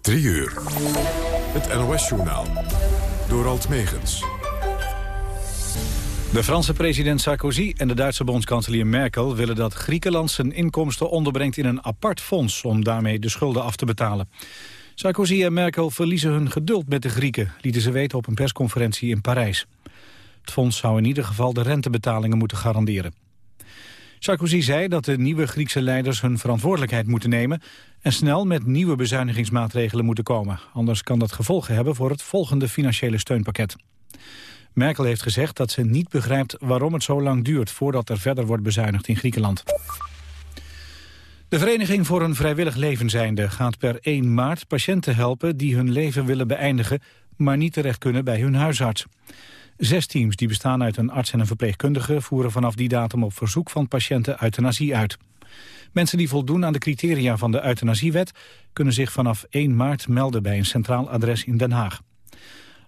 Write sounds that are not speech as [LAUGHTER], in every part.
3 uur. Het NOS-journaal. Door Alt Megens. De Franse president Sarkozy en de Duitse bondskanselier Merkel... willen dat Griekenland zijn inkomsten onderbrengt in een apart fonds... om daarmee de schulden af te betalen. Sarkozy en Merkel verliezen hun geduld met de Grieken... lieten ze weten op een persconferentie in Parijs. Het fonds zou in ieder geval de rentebetalingen moeten garanderen. Sarkozy zei dat de nieuwe Griekse leiders hun verantwoordelijkheid moeten nemen... en snel met nieuwe bezuinigingsmaatregelen moeten komen. Anders kan dat gevolgen hebben voor het volgende financiële steunpakket. Merkel heeft gezegd dat ze niet begrijpt waarom het zo lang duurt... voordat er verder wordt bezuinigd in Griekenland. De Vereniging voor een Vrijwillig Levenzijnde gaat per 1 maart patiënten helpen... die hun leven willen beëindigen, maar niet terecht kunnen bij hun huisarts. Zes teams die bestaan uit een arts en een verpleegkundige... voeren vanaf die datum op verzoek van patiënten euthanasie uit. Mensen die voldoen aan de criteria van de euthanasiewet... kunnen zich vanaf 1 maart melden bij een centraal adres in Den Haag.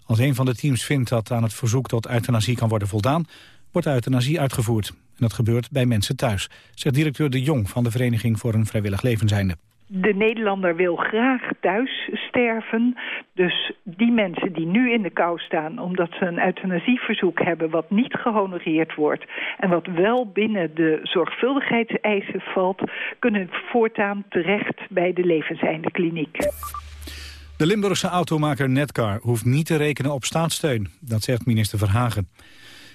Als een van de teams vindt dat aan het verzoek tot euthanasie kan worden voldaan... wordt euthanasie uitgevoerd. En dat gebeurt bij mensen thuis, zegt directeur De Jong... van de Vereniging voor een Vrijwillig Levenzijnde de Nederlander wil graag thuis sterven. Dus die mensen die nu in de kou staan... omdat ze een euthanasieverzoek hebben wat niet gehonoreerd wordt... en wat wel binnen de zorgvuldigheidseisen valt... kunnen voortaan terecht bij de levenseinde kliniek. De Limburgse automaker Netcar hoeft niet te rekenen op staatssteun. Dat zegt minister Verhagen.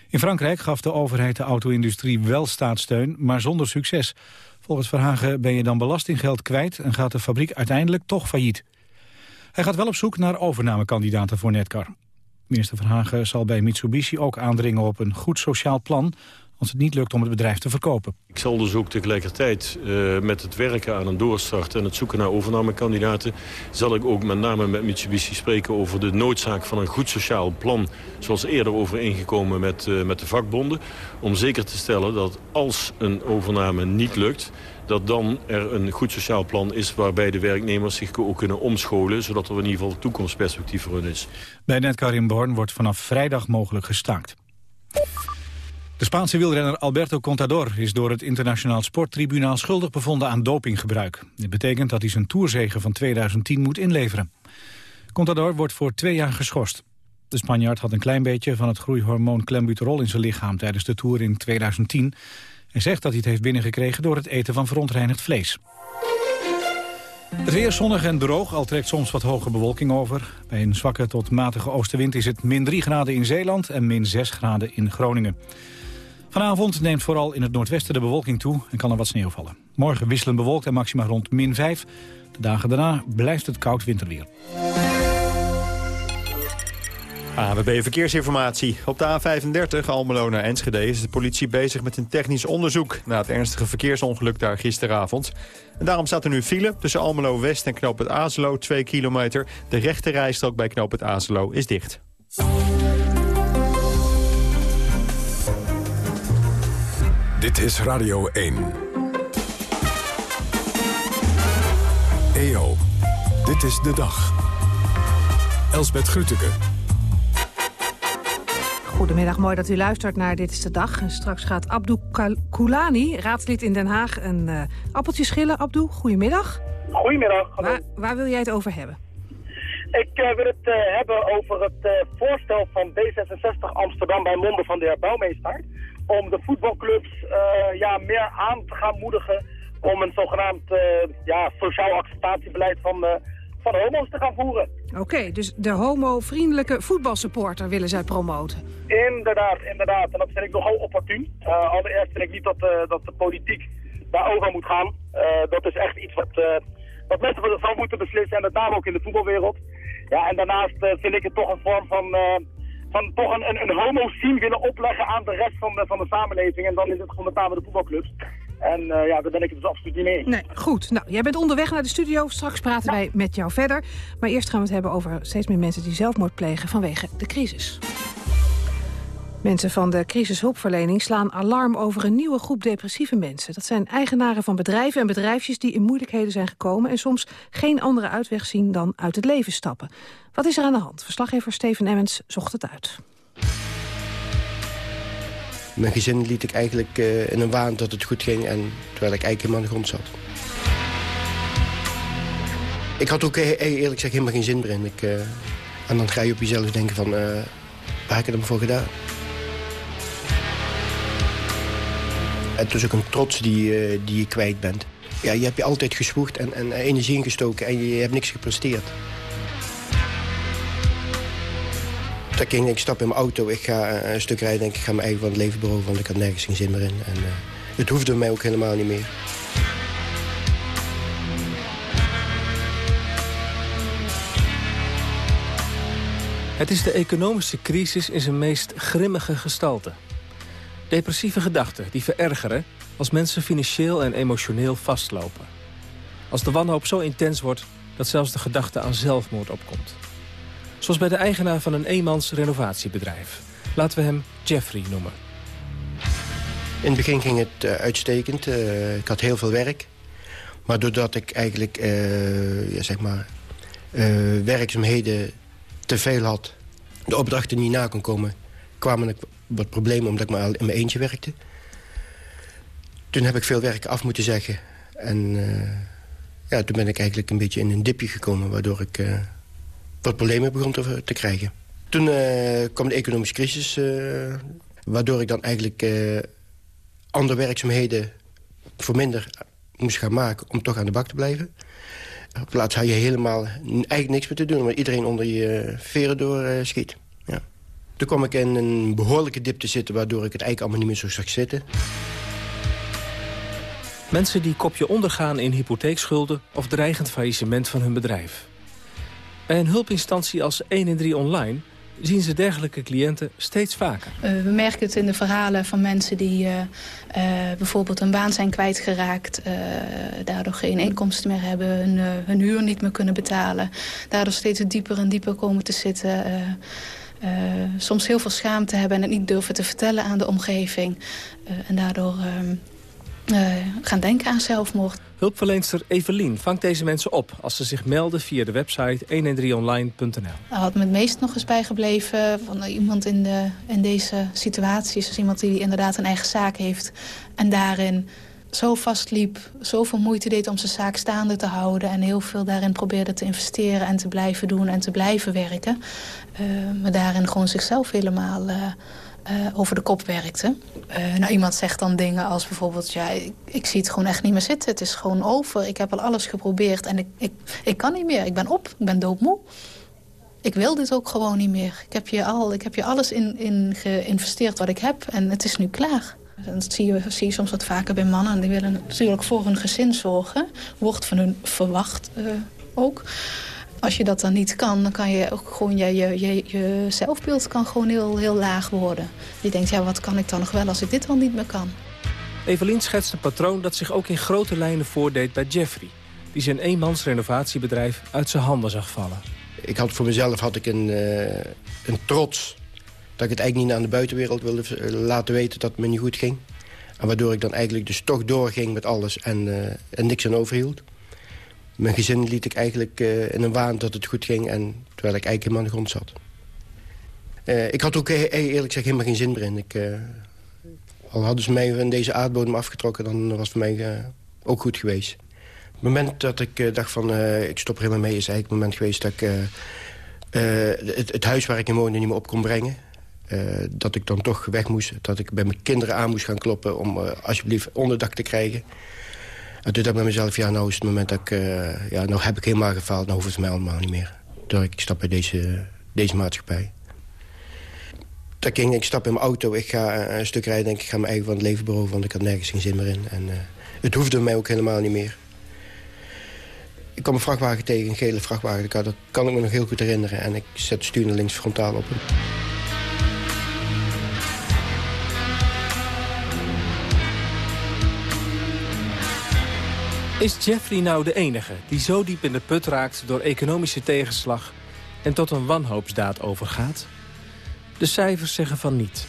In Frankrijk gaf de overheid de auto-industrie wel staatssteun, maar zonder succes... Volgens Verhagen ben je dan belastinggeld kwijt en gaat de fabriek uiteindelijk toch failliet. Hij gaat wel op zoek naar overnamekandidaten voor Netcar. Minister Verhagen zal bij Mitsubishi ook aandringen op een goed sociaal plan als het niet lukt om het bedrijf te verkopen. Ik zal dus ook tegelijkertijd uh, met het werken aan een doorstart... en het zoeken naar overnamekandidaten... zal ik ook met name met Mitsubishi spreken over de noodzaak van een goed sociaal plan... zoals eerder overeengekomen met, uh, met de vakbonden... om zeker te stellen dat als een overname niet lukt dat dan er een goed sociaal plan is... waarbij de werknemers zich ook kunnen omscholen... zodat er in ieder geval toekomstperspectief voor hun is. Bij Netcar in Born wordt vanaf vrijdag mogelijk gestaakt. De Spaanse wielrenner Alberto Contador is door het internationaal sporttribunaal schuldig bevonden aan dopinggebruik. Dit betekent dat hij zijn toerzegen van 2010 moet inleveren. Contador wordt voor twee jaar geschorst. De Spanjaard had een klein beetje van het groeihormoon clenbuterol in zijn lichaam tijdens de Tour in 2010. Hij zegt dat hij het heeft binnengekregen door het eten van verontreinigd vlees. Het weer zonnig en droog, al trekt soms wat hoge bewolking over. Bij een zwakke tot matige oostenwind is het min 3 graden in Zeeland en min 6 graden in Groningen. Vanavond neemt vooral in het noordwesten de bewolking toe en kan er wat sneeuw vallen. Morgen wisselen bewolkt en maxima rond min 5. De dagen daarna blijft het koud winterweer. AWB Verkeersinformatie. Op de A35 Almelo naar Enschede is de politie bezig met een technisch onderzoek... na het ernstige verkeersongeluk daar gisteravond. En daarom staat er nu file tussen Almelo West en Knoop het Azelo, 2 kilometer. De rechte rijstrook bij Knoop het Azelo is dicht. Dit is Radio 1. EO, dit is de dag. Elsbeth Grütke. Goedemiddag, mooi dat u luistert naar Dit is de Dag. En straks gaat Abdou Koulani, raadslid in Den Haag, een uh, appeltje schillen. Abdou, goedemiddag. Goedemiddag. Waar, waar, wil jij het over hebben? Ik uh, wil het uh, hebben over het voorstel van D66 Amsterdam bij monden van de heer Bouwmeester om de voetbalclubs uh, ja, meer aan te gaan moedigen om een zogenaamd uh, ja, sociaal acceptatiebeleid van, uh, van homo's te gaan voeren. Oké, dus de homo-vriendelijke voetbalsupporter willen zij promoten. Inderdaad, inderdaad. En dat vind ik nogal opportun. allereerst vind ik niet dat, dat de politiek daarover moet gaan. dat is echt iets wat, wat mensen van moeten beslissen en met name ook in de voetbalwereld. Ja, en daarnaast vind ik het toch een vorm van van toch een, een, een homo-scene willen opleggen aan de rest van de, van de samenleving. En dan is het gewoon met name de voetbalclubs. En uh, ja, daar ben ik het dus absoluut niet mee Nee, goed. Nou, jij bent onderweg naar de studio. Straks praten wij met jou verder. Maar eerst gaan we het hebben over steeds meer mensen die zelfmoord plegen vanwege de crisis. Mensen van de crisishulpverlening slaan alarm over een nieuwe groep depressieve mensen. Dat zijn eigenaren van bedrijven en bedrijfjes die in moeilijkheden zijn gekomen... en soms geen andere uitweg zien dan uit het leven stappen. Wat is er aan de hand? Verslaggever Steven Emmens zocht het uit. Mijn gezin liet ik eigenlijk uh, in een waan dat het goed ging... En, terwijl ik eigenlijk helemaal aan de grond zat. Ik had ook eerlijk gezegd helemaal geen zin meer in. Ik, en dan ga je op jezelf denken van, waar heb ik het voor gedaan? Het is ook een trots die, die je kwijt bent. Ja, je hebt je altijd geswoegd en, en energie ingestoken en je, hebt niks gepresteerd. Toen ging ik stap in mijn auto, ik ga een stuk rijden en ik ga mijn eigen van het leven beroven, want ik had nergens geen zin meer in. En, uh, het hoefde mij ook helemaal niet meer. Het is de economische crisis in zijn meest grimmige gestalte. Depressieve gedachten die verergeren als mensen financieel en emotioneel vastlopen. Als de wanhoop zo intens wordt dat zelfs de gedachte aan zelfmoord opkomt. Zoals bij de eigenaar van een eenmans renovatiebedrijf. Laten we hem Jeffrey noemen. In het begin ging het uh, uitstekend. Uh, ik had heel veel werk. Maar doordat ik eigenlijk uh, ja, zeg maar, werkzaamheden te veel had... de opdrachten niet na kon komen... kwamen wat problemen omdat ik maar in mijn eentje werkte. Toen heb ik veel werk af moeten zeggen. En ja, toen ben ik eigenlijk een beetje in een dipje gekomen... waardoor ik wat problemen begon te, krijgen. Toen uh, kwam de economische crisis, waardoor ik dan eigenlijk andere werkzaamheden voor minder moest gaan maken om toch aan de bak te blijven. Op plaats had je helemaal eigenlijk niks meer te doen, omdat iedereen onder je veren door schiet. Toen kwam ik in een behoorlijke dip te zitten, waardoor ik het eigenlijk allemaal niet meer zo zag zitten. Mensen die kopje ondergaan in hypotheekschulden of dreigend faillissement van hun bedrijf. Bij een hulpinstantie als 1 in 3 online zien ze dergelijke cliënten steeds vaker. Uh, we merken het in de verhalen van mensen die uh, uh, bijvoorbeeld een baan zijn kwijtgeraakt... daardoor geen inkomsten meer hebben, hun, hun, huur niet meer kunnen betalen... daardoor steeds dieper en dieper komen te zitten... soms heel veel schaamte hebben en het niet durven te vertellen aan de omgeving. en daardoor ehm, gaan denken aan zelfmoord. Hulpverleenster Evelien vangt deze mensen op als ze zich melden via de website 113online.nl. Nou, had me het meest nog eens bijgebleven van iemand in, de, in deze situatie. Dus iemand die inderdaad een eigen zaak heeft en daarin zo vastliep, zoveel moeite deed om zijn zaak staande te houden... en heel veel daarin probeerde te investeren en te blijven doen en te blijven werken. Uh, maar daarin gewoon zichzelf helemaal... Uh, uh, over de kop werkte. Nou, iemand zegt dan dingen als bijvoorbeeld... ja, ik, ik, zie het gewoon echt niet meer zitten. Het is gewoon over. Ik heb al alles geprobeerd en ik, ik, ik kan niet meer. Ik ben op. Ik ben doodmoe. Ik wil dit ook gewoon niet meer. Ik heb je, al, ik heb je alles in, in geïnvesteerd wat ik heb en het is nu klaar. En dat zie je, zie je soms wat vaker bij mannen. Die willen natuurlijk voor hun gezin zorgen. Wordt van hun verwacht uh, ook als je dat dan niet kan, dan kan je ook gewoon je, je, je, je zelfbeeld kan gewoon heel, heel laag worden. Je denkt, ja, wat kan ik dan nog wel als ik dit al niet meer kan? Evelien schetst een patroon dat zich ook in grote lijnen voordeed bij Jeffrey... die zijn eenmans renovatiebedrijf uit zijn handen zag vallen. Ik had voor mezelf had ik een, uh, een trots dat ik het eigenlijk niet aan de buitenwereld wilde laten weten dat het me niet goed ging. En waardoor ik dan eigenlijk dus toch doorging met alles en, uh, en niks aan overhield. Mijn gezin liet ik eigenlijk uh, in een waan dat het goed ging... En, terwijl ik eigenlijk helemaal aan de grond zat. Ik had ook eerlijk gezegd helemaal geen zin meer in. Ik, al hadden ze mij van deze aardbodem afgetrokken... dan was het voor mij ook goed geweest. Het moment dat ik dacht van ik stop er helemaal mee... is eigenlijk het moment geweest dat ik het, het, huis waar ik in woonde niet meer op kon brengen. Dat ik dan toch weg moest. Dat ik bij mijn kinderen aan moest gaan kloppen... om alsjeblieft onderdak te krijgen... En toen dacht ik bij mezelf, ja, nou is het moment dat ik... Uh, ja, nou heb ik helemaal gefaald, nou hoeft het mij allemaal niet meer. Toen ik stap bij deze, deze maatschappij. Toen ging ik stap in mijn auto, ik ga een stuk rijden... en ik ga mijn eigen van het leven beroven, want ik had nergens geen zin meer in. En het hoefde mij ook helemaal niet meer. Ik kwam een vrachtwagen tegen, een gele vrachtwagen. Dat kan ik me nog heel goed herinneren. En ik zet de stuur naar links frontaal op hem. Is Jeffrey nou de enige die zo diep in de put raakt door economische tegenslag en tot een wanhoopsdaad overgaat? De cijfers zeggen van niet.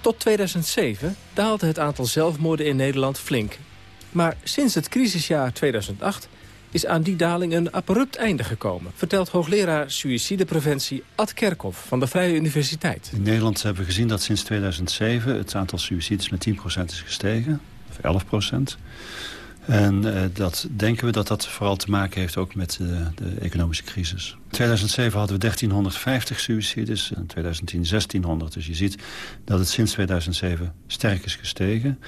Tot 2007 daalde het aantal zelfmoorden in Nederland flink. Maar sinds het crisisjaar 2008 is aan die daling een abrupt einde gekomen... vertelt hoogleraar suïcidepreventie Ad Kerkhoff van de Vrije Universiteit. In Nederland hebben we gezien dat sinds 2007 het aantal suïcides met 10% is gestegen, of 11%. En uh, dat denken we dat dat vooral te maken heeft ook met uh, de economische crisis. In 2007 hadden we 1350 suicides, in 2010 1600. Dus je ziet dat het sinds 2007 sterk is gestegen.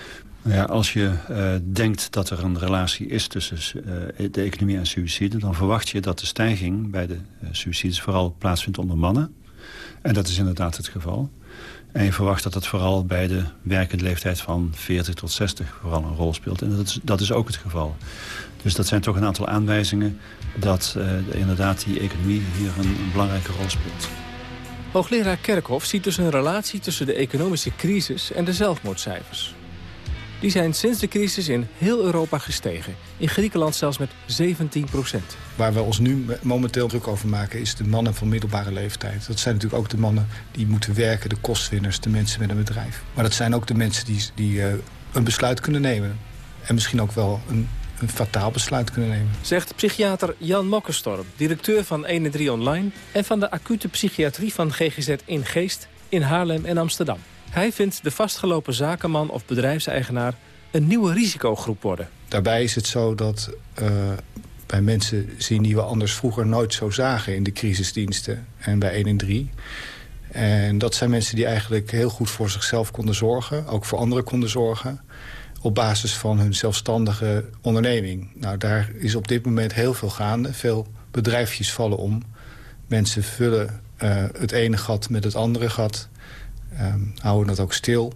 Ja, als je uh, denkt dat er een relatie is tussen de economie en suïcide... dan verwacht je dat de stijging bij de uh, suïcides vooral plaatsvindt onder mannen. En dat is inderdaad het geval. En je verwacht dat het vooral bij de werkende leeftijd van 40 tot 60 vooral een rol speelt. En dat is, dat is ook het geval. Dus dat zijn toch een aantal aanwijzingen dat inderdaad die economie hier een, een belangrijke rol speelt. Hoogleraar Kerkhoff ziet dus een relatie tussen de economische crisis en de zelfmoordcijfers. Die zijn sinds de crisis in heel Europa gestegen. In Griekenland zelfs met 17 procent. Waar we ons nu momenteel druk over maken... is de mannen van middelbare leeftijd. Dat zijn natuurlijk ook de mannen die moeten werken, de kostwinners... de mensen met een bedrijf. Maar dat zijn ook de mensen die, die uh, een besluit kunnen nemen. En misschien ook wel een, een fataal besluit kunnen nemen. Zegt psychiater Jan Mokkenstorm, directeur van 1 Online... en van de acute psychiatrie van GGZ in Geest in Haarlem en Amsterdam. Hij vindt de vastgelopen zakenman of bedrijfseigenaar een nieuwe risicogroep worden. Daarbij is het zo dat uh, bij mensen zien die we anders vroeger nooit zo zagen... in de crisisdiensten en bij 113. En dat zijn mensen die eigenlijk heel goed voor zichzelf konden zorgen. Ook voor anderen konden zorgen. Op basis van hun zelfstandige onderneming. Nou, daar is op dit moment heel veel gaande. Veel bedrijfjes vallen om. Mensen vullen uh, het ene gat met het andere gat um, houden dat ook stil.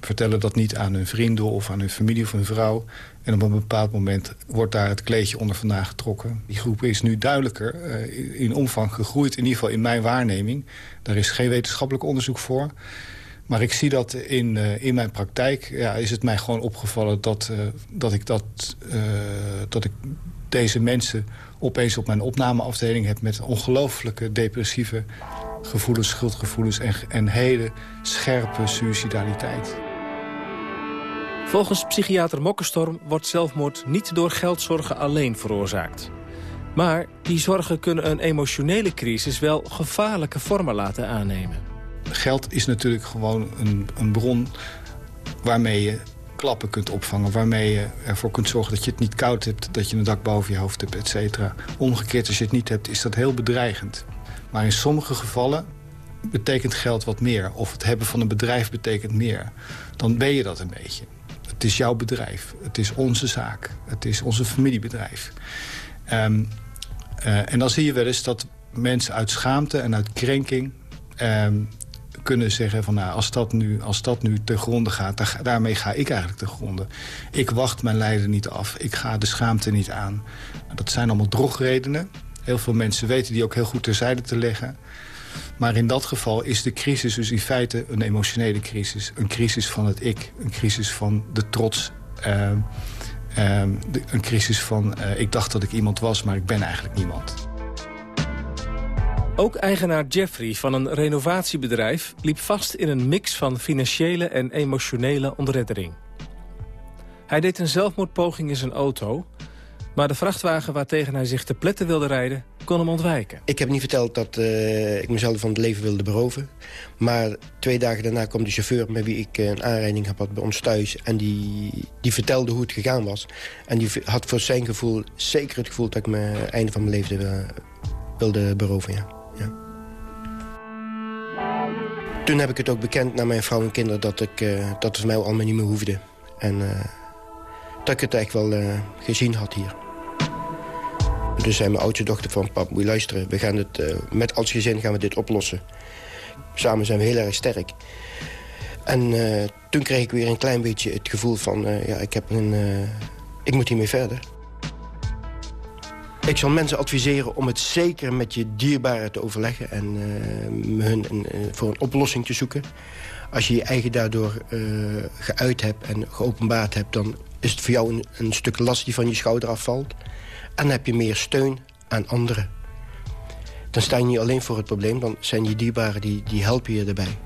Vertellen dat niet aan hun vrienden of aan hun familie of hun vrouw. En op een bepaald moment wordt daar het kleedje onder vandaan getrokken. Die groep is nu duidelijker uh, in omvang gegroeid, in ieder geval in mijn waarneming. Daar is geen wetenschappelijk onderzoek voor. Maar ik zie dat in, uh, in mijn praktijk. Ja, is het mij gewoon opgevallen dat, uh, dat, ik, dat, dat ik deze mensen opeens op mijn opnameafdeling heb... met ongelooflijke depressieve gevoelens, schuldgevoelens en, en hele scherpe suicidaliteit. Volgens psychiater Mokkenstorm wordt zelfmoord niet door geldzorgen alleen veroorzaakt. Maar die zorgen kunnen een emotionele crisis wel gevaarlijke vormen laten aannemen. Geld is natuurlijk gewoon een, een bron waarmee je klappen kunt opvangen. Waarmee je ervoor kunt zorgen dat je het niet koud hebt, dat je een dak boven je hoofd hebt, et cetera. Omgekeerd, als je het niet hebt, is dat heel bedreigend. Maar in sommige gevallen betekent geld wat meer. Of het hebben van een bedrijf betekent meer. Dan ben je dat een beetje. Het is jouw bedrijf. Het is onze zaak. Het is onze familiebedrijf. Um, uh, en dan zie je wel eens dat mensen uit schaamte en uit krenking... Um, kunnen zeggen van nou, als dat nu, als dat nu te gronden gaat... Daar, daarmee ga ik eigenlijk te gronden. Ik wacht mijn lijden niet af. Ik ga de schaamte niet aan. Dat zijn allemaal drogredenen. Heel veel mensen weten die ook heel goed terzijde te leggen. Maar in dat geval is de crisis dus in feite een emotionele crisis. Een crisis van het ik. Een crisis van de trots. Uh, de, een crisis van uh, ik dacht dat ik iemand was, maar ik ben eigenlijk niemand. Ook eigenaar Jeffrey van een renovatiebedrijf liep vast in een mix van financiële en emotionele ontreddering. Hij deed een zelfmoordpoging in zijn auto, maar de vrachtwagen waartegen hij zich te pletten wilde rijden, kon hem ontwijken. Ik heb niet verteld dat uh, ik mezelf van het leven wilde beroven. Maar twee dagen daarna kwam de chauffeur met wie ik eh, een aanrijding heb had bij ons thuis. En die, die vertelde hoe het gegaan was. En die had voor zijn gevoel zeker het gevoel dat ik me het einde van mijn leven wilde beroven. Ja. ja. Toen heb ik het ook bekend naar mijn vrouw en kinderen dat, ik, dat het mij allemaal niet meer hoefde. En dat ik het echt wel gezien had hier. Dus zei mijn oudste dochter van... pap, moet je luisteren, we gaan het, uh, met als gezin gaan we dit oplossen. Samen zijn we heel erg sterk. En uh, toen kreeg ik weer een klein beetje het gevoel van... Uh, ja, ik, heb een, ik moet hiermee verder. Ik zal mensen adviseren om het zeker met je dierbaren te overleggen... en hun een, voor een oplossing te zoeken. Als je je eigen daardoor geuit hebt en geopenbaard hebt... dan is het voor jou een, een stuk last die van je schouder afvalt... En heb je meer steun aan anderen. Dan sta je niet alleen voor het probleem, dan zijn je dierbaren die, die helpen je erbij.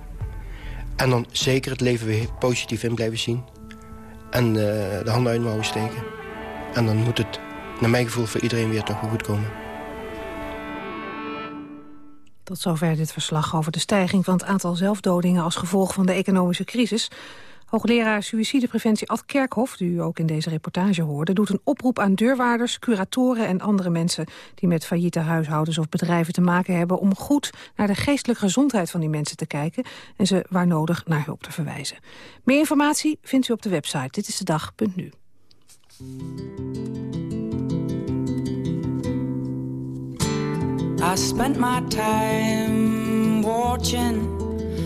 En dan zeker het leven weer positief in blijven zien. En uh, de handen uit mouwen steken. En dan moet het, naar mijn gevoel, voor iedereen weer toch goed komen. Tot zover dit verslag over de stijging van het aantal zelfdodingen... als gevolg van de economische crisis. Hoogleraar suïcidepreventie Ad Kerkhoff, die u ook in deze reportage hoorde... doet een oproep aan deurwaarders, curatoren en andere mensen... die met failliete huishoudens of bedrijven te maken hebben... om goed naar de geestelijke gezondheid van die mensen te kijken... en ze waar nodig naar hulp te verwijzen. Meer informatie vindt u op de website Dit is de dag.nu. I spent my time watching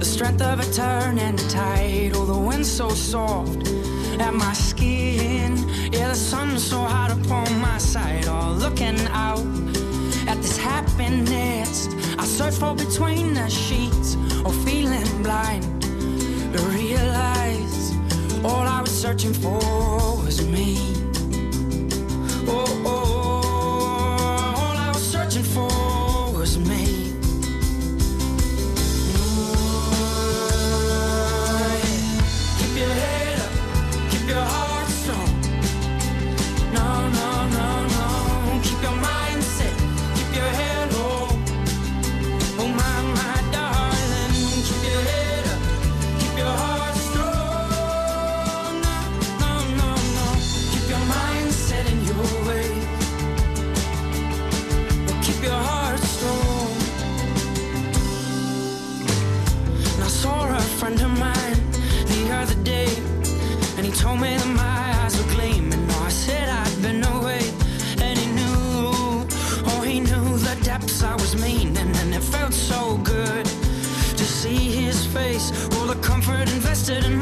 the strength of a turning tide. Oh, the wind so soft at my skin. Yeah, the sun so hot upon my side. Oh, looking out at this happiness I search for between the sheets. Or oh, feeling blind to realize all I was searching for was me. told me that my eyes were gleaming. Oh, I said I'd been away, and he knew, oh, he knew the depths I was meaning, and it felt so good to see his face. All the comfort invested in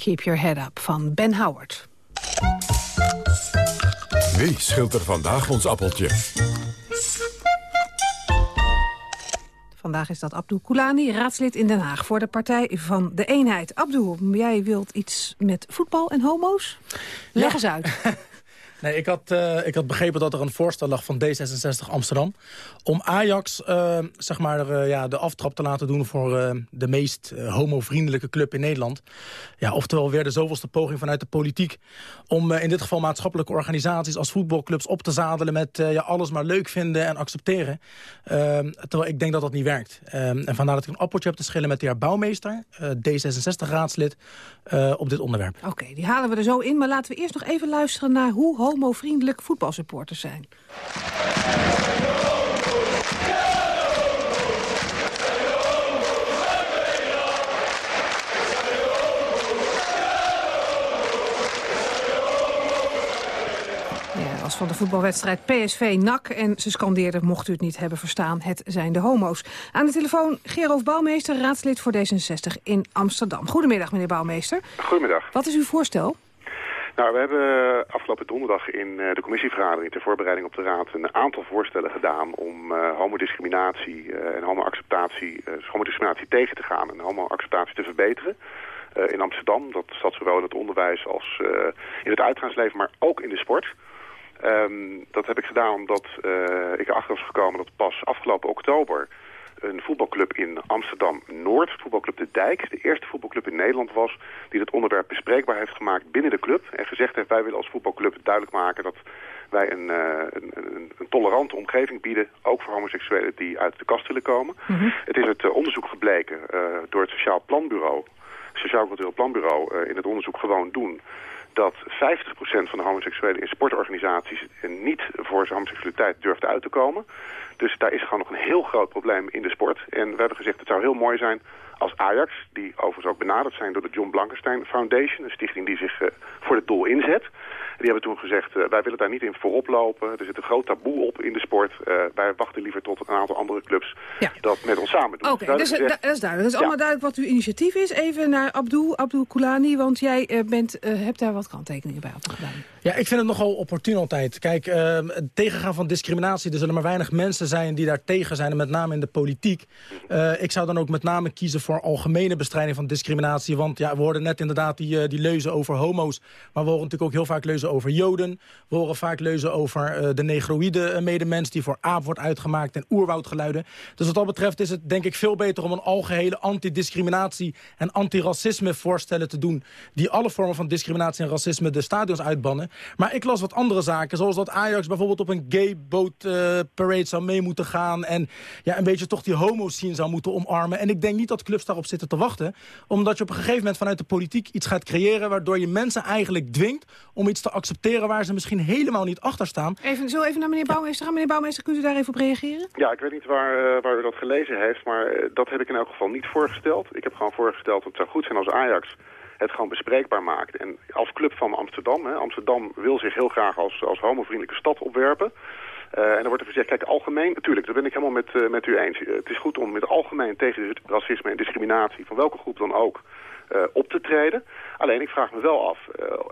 Keep Your Head Up van Ben Howard. Wie scheelt er vandaag ons appeltje? Vandaag is dat Abdul Koulani, raadslid in Den Haag... voor de Partij van de Eenheid. Abdul, jij wilt iets met voetbal en homo's? Leg eens uit. [LAUGHS] Nee, ik had, uh, ik had begrepen dat er een voorstel lag van D66 Amsterdam... om Ajax uh, zeg maar, uh, ja, de aftrap te laten doen voor de meest homovriendelijke club in Nederland. Ja, oftewel weer de zoveelste poging vanuit de politiek... om in dit geval maatschappelijke organisaties als voetbalclubs op te zadelen... met ja, alles maar leuk vinden en accepteren. Ehm, terwijl ik denk dat dat niet werkt. Ehm, en vandaar dat ik een appeltje heb te schillen met de heer Bouwmeester... D66-raadslid op dit onderwerp. Oké, die halen we er zo in. Maar laten we eerst nog even luisteren naar hoe homovriendelijk voetbalsupporters zijn. van de voetbalwedstrijd PSV-NAC. En ze scandeerden, mocht u het niet hebben verstaan, het zijn de homo's. Aan de telefoon Geroof Bouwmeester, raadslid voor D66 in Amsterdam. Goedemiddag, meneer Bouwmeester. Goedemiddag. Wat is uw voorstel? Nou, we hebben afgelopen donderdag in eh, de commissievergadering ter voorbereiding op de Raad een aantal voorstellen gedaan om uh, homodiscriminatie en homoacceptatie, uh, homodiscriminatie tegen te gaan en homoacceptatie te verbeteren. in Amsterdam, dat staat zowel in het onderwijs als in het uitgaansleven, maar ook in de sport. Um, dat heb ik gedaan omdat ik erachter was gekomen dat pas afgelopen oktober een voetbalclub in Amsterdam-Noord, voetbalclub De Dijk, de eerste voetbalclub in Nederland was, die het onderwerp bespreekbaar heeft gemaakt binnen de club. En gezegd heeft, wij willen als voetbalclub duidelijk maken dat wij een, uh, een, een, een, tolerante omgeving bieden, ook voor homoseksuelen die uit de kast willen komen. Mm -hmm. Het is het uh, onderzoek gebleken door het Sociaal Planbureau, Sociaal Cultureel Planbureau, in het onderzoek gewoon doen dat 50% van de homoseksuelen in sportorganisaties niet voor zijn homoseksualiteit durft uit te komen. Dus daar is gewoon nog een heel groot probleem in de sport. En we hebben gezegd, het zou heel mooi zijn als Ajax, die overigens ook benaderd zijn door de John Blankenstein Foundation, een stichting die zich uh, voor het doel inzet. Die hebben toen gezegd, uh, wij willen daar niet in voorop lopen. Er zit een groot taboe op in de sport. Uh, wij wachten liever tot een aantal andere clubs ja. dat met ons samen doen. Oké, okay, dus, dat is duidelijk. Dat is ja. allemaal duidelijk wat uw initiatief is. Even naar Abdul, Abdul Koulani, want jij bent, hebt daar wat kanttekeningen bij gedaan. Ja, ik vind het nogal opportun altijd. Kijk, het tegengaan van discriminatie, er zullen maar weinig mensen zijn die daar tegen zijn. En met name in de politiek. ik zou dan ook met name kiezen voor algemene bestrijding van discriminatie. Want ja, we hoorden net inderdaad die, die leuzen over homo's. Maar we horen natuurlijk ook heel vaak leuzen over Joden. We horen vaak leuzen over uh, de negroïde medemens... die voor aap wordt uitgemaakt en oerwoudgeluiden. Dus wat dat betreft is het denk ik veel beter... om een algehele antidiscriminatie en antiracisme voorstellen te doen... die alle vormen van discriminatie en racisme de stadions uitbannen. Maar ik las wat andere zaken, zoals dat Ajax bijvoorbeeld... op een gay boat uh, parade zou mee moeten gaan... en ja, een beetje toch die homo-scene zou moeten omarmen. En ik denk niet dat clubs daarop zitten te wachten... omdat je op een gegeven moment vanuit de politiek iets gaat creëren... waardoor je mensen eigenlijk dwingt om iets te accepteren waar ze misschien helemaal niet achter staan. Even, zo even naar meneer Bouwmeester gaan. Meneer Bouwmeester, kunt u daar even op reageren? Ja, ik weet niet waar, uh, waar u dat gelezen heeft, maar uh, dat heb ik in elk geval niet voorgesteld. Ik heb gewoon voorgesteld dat het zou goed zijn als Ajax het gewoon bespreekbaar maakt. En als club van Amsterdam, hè, Amsterdam wil zich heel graag als, als homovriendelijke stad opwerpen. Uh, en dan wordt er gezegd, kijk, algemeen, natuurlijk, daar ben ik helemaal met, uh, met u eens. Uh, het is goed om met algemeen tegen racisme en discriminatie, van welke groep dan ook, op te treden. Alleen, ik vraag me wel af,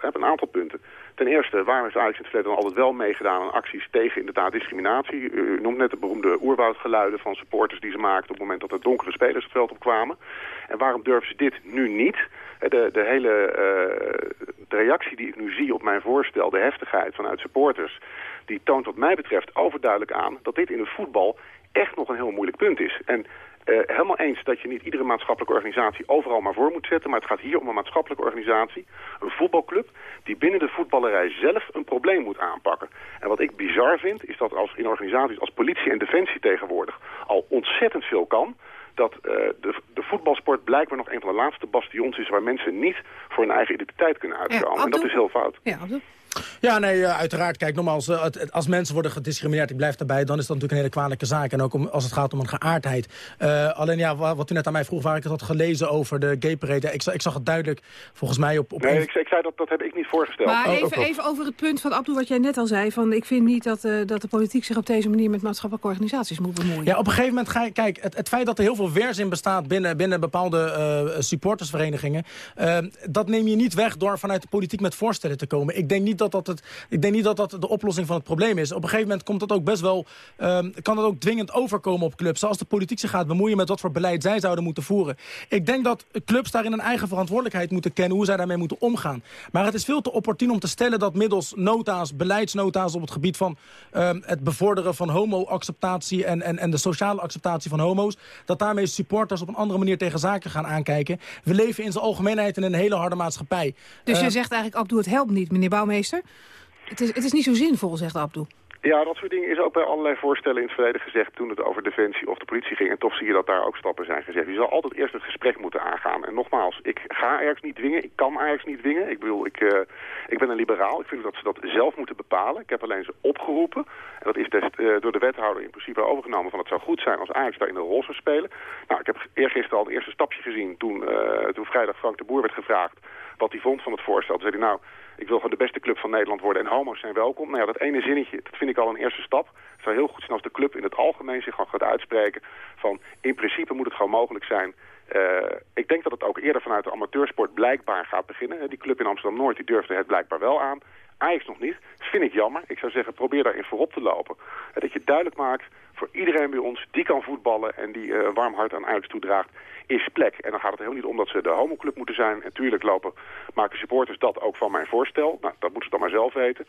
heb een aantal punten. Ten eerste, waarom heeft Ajax in het verleden altijd wel meegedaan aan acties tegen inderdaad discriminatie? U noemt net de beroemde oerwoudgeluiden van supporters die ze maakten op het moment dat er donkere spelers het veld opkwamen. En waarom durven ze dit nu niet? De, de hele uh, de reactie die ik nu zie op mijn voorstel, de heftigheid vanuit supporters, die toont wat mij betreft overduidelijk aan dat dit in het voetbal echt nog een heel moeilijk punt is. En uh, helemaal eens dat je niet iedere maatschappelijke organisatie overal maar voor moet zetten. Maar het gaat hier om een maatschappelijke organisatie, een voetbalclub, die binnen de voetballerij zelf een probleem moet aanpakken. En wat ik bizar vind, is dat als in organisaties als politie en defensie tegenwoordig al ontzettend veel kan dat uh, de, de voetbalsport blijkbaar nog een van de laatste bastions is... waar mensen niet voor hun eigen identiteit kunnen uitkomen. Ja, en dat is heel fout. Ja, ja, nee, uiteraard. Kijk, nogmaals, als mensen worden gediscrimineerd, ik blijf daarbij... dan is dat natuurlijk een hele kwalijke zaak. En ook om, als het gaat om een geaardheid. Uh, alleen ja, wat u net aan mij vroeg, waar ik het had gelezen over de gay parade... ik, ik zag het duidelijk, volgens mij, op... op nee, ik, ik, zei dat, dat heb ik niet voorgesteld. Maar oh, even, even over het punt van Abdul, wat jij net al zei... Van, ik vind niet dat, uh, dat de politiek zich op deze manier met maatschappelijke organisaties moet bemoeien. Ja, op een gegeven moment, ga je, kijk, het, het feit dat er heel veel weerzin bestaat... binnen, binnen bepaalde uh, supportersverenigingen... dat neem je niet weg door vanuit de politiek met voorstellen te komen. Ik denk niet dat dat het... Ik denk niet dat dat de oplossing van het probleem is. Op een gegeven moment komt dat ook best wel, um, kan dat ook dwingend overkomen op clubs. Als de politiek zich gaat bemoeien met wat voor beleid zij zouden moeten voeren. Ik denk dat clubs daarin een eigen verantwoordelijkheid moeten kennen... hoe zij daarmee moeten omgaan. Maar het is veel te opportun om te stellen dat middels nota's, beleidsnota's... op het gebied van um, het bevorderen van homo-acceptatie... En, en, en de sociale acceptatie van homo's... dat daarmee supporters op een andere manier tegen zaken gaan aankijken. We leven in zijn algemeenheid in een hele harde maatschappij. Dus uh, je zegt eigenlijk, Abdoe, het helpt niet, meneer Bouwmeester? Het is, het is niet zo zinvol, zegt Abdoe. Ja, dat soort dingen is ook bij allerlei voorstellen in het verleden gezegd... toen het over defensie of de politie ging. En toch zie je dat daar ook stappen zijn gezet. Je zal altijd eerst een gesprek moeten aangaan. En nogmaals, ik ga Ajax niet dwingen. Ik kan Ajax niet dwingen. Ik bedoel, ik, uh, ik ben een liberaal. Ik vind dat ze dat zelf moeten bepalen. Ik heb alleen ze opgeroepen. En dat is uh, door de wethouder in principe overgenomen... van het zou goed zijn als Ajax daar in een rol zou spelen. Nou, ik heb eergisteren al een eerste stapje gezien... toen, uh, toen vrijdag Frank de Boer werd gevraagd wat hij vond van het voorstel. Toen zei hij, nou, ik wil gewoon de beste club van Nederland worden en homo's zijn welkom. Nou ja, dat ene zinnetje, dat vind ik al een eerste stap. Het zou heel goed zijn als de club in het algemeen zich gewoon gaat uitspreken van in principe moet het gewoon mogelijk zijn. Uh, ik denk dat het ook eerder vanuit de amateursport blijkbaar gaat beginnen. Die club in Amsterdam-Noord die durfde het blijkbaar wel aan. Ajax nog niet. Vind ik jammer. Ik zou zeggen, probeer daarin voorop te lopen. Dat je duidelijk maakt voor iedereen bij ons die kan voetballen en die uh, warm hart aan Ajax toedraagt, is plek. En dan gaat het helemaal niet om dat ze de homoclub moeten zijn. En tuurlijk lopen, maken supporters dat ook van mijn voorstel. Nou, dat moeten ze dan maar zelf weten.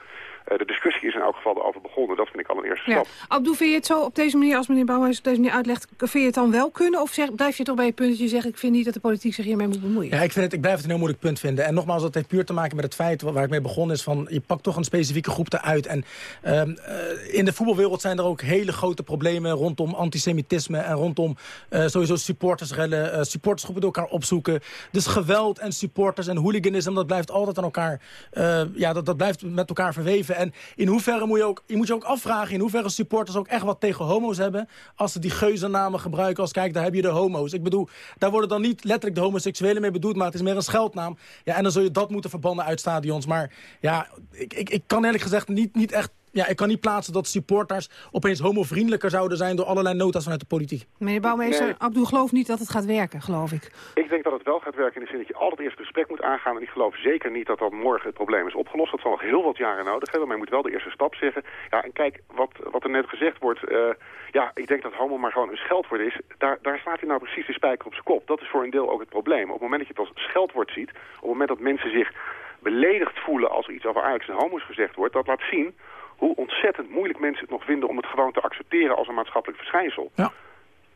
Uh, de discussie is in elk geval erover begonnen. Dat vind ik al een eerste ja. stap. Abdou, vind je het zo op deze manier, als meneer Bouwhuis op deze manier uitlegt... vind je het dan wel kunnen? Of zeg, blijf je toch bij het punt dat je zegt... ik vind niet dat de politiek zich hiermee moet bemoeien? Ja, ik, vind het, ik blijf het een heel moeilijk punt vinden. En nogmaals, dat heeft puur te maken met het feit waar ik mee begonnen is... van je pakt toch een specifieke groep eruit. En um, uh, in de voetbalwereld zijn er ook hele grote problemen... rondom antisemitisme en rondom uh, sowieso supportersrellen. Uh, supportersgroepen door elkaar opzoeken. Dus geweld en supporters en hooliganisme, dat blijft altijd aan elkaar... Uh, ja, dat, dat blijft met elkaar verweven. En in hoeverre moet je ook, je moet je ook afvragen... in hoeverre supporters ook echt wat tegen homo's hebben... als ze die geuzennamen gebruiken als... kijk, daar heb je de homo's. Ik bedoel, daar worden dan niet letterlijk de homoseksuelen mee bedoeld... maar het is meer een scheldnaam. Ja, en dan zul je dat moeten verbannen uit stadions. Maar ja, ik, ik, ik kan eerlijk gezegd niet, niet echt ja, ik kan niet plaatsen dat supporters opeens homovriendelijker zouden zijn... door allerlei nota's vanuit de politiek. Meneer Bouwmeester, nee. Abdul gelooft niet dat het gaat werken, geloof ik. Ik denk dat het wel gaat werken in de zin dat je altijd eerst een gesprek moet aangaan. En ik geloof zeker niet dat dat morgen het probleem is opgelost. Dat zal nog heel wat jaren nodig hebben, maar je moet wel de eerste stap zeggen. Ja, en kijk, wat, wat er net gezegd wordt... Uh, ja, ik denk dat homo maar gewoon een scheldwoord is. Daar, daar slaat hij nou precies de spijker op zijn kop. Dat is voor een deel ook het probleem. Op het moment dat je het als scheldwoord ziet... op het moment dat mensen zich beledigd voelen als er iets over Ajax en homo's gezegd wordt... dat laat zien hoe ontzettend moeilijk mensen het nog vinden om het gewoon te accepteren als een maatschappelijk verschijnsel. Ja.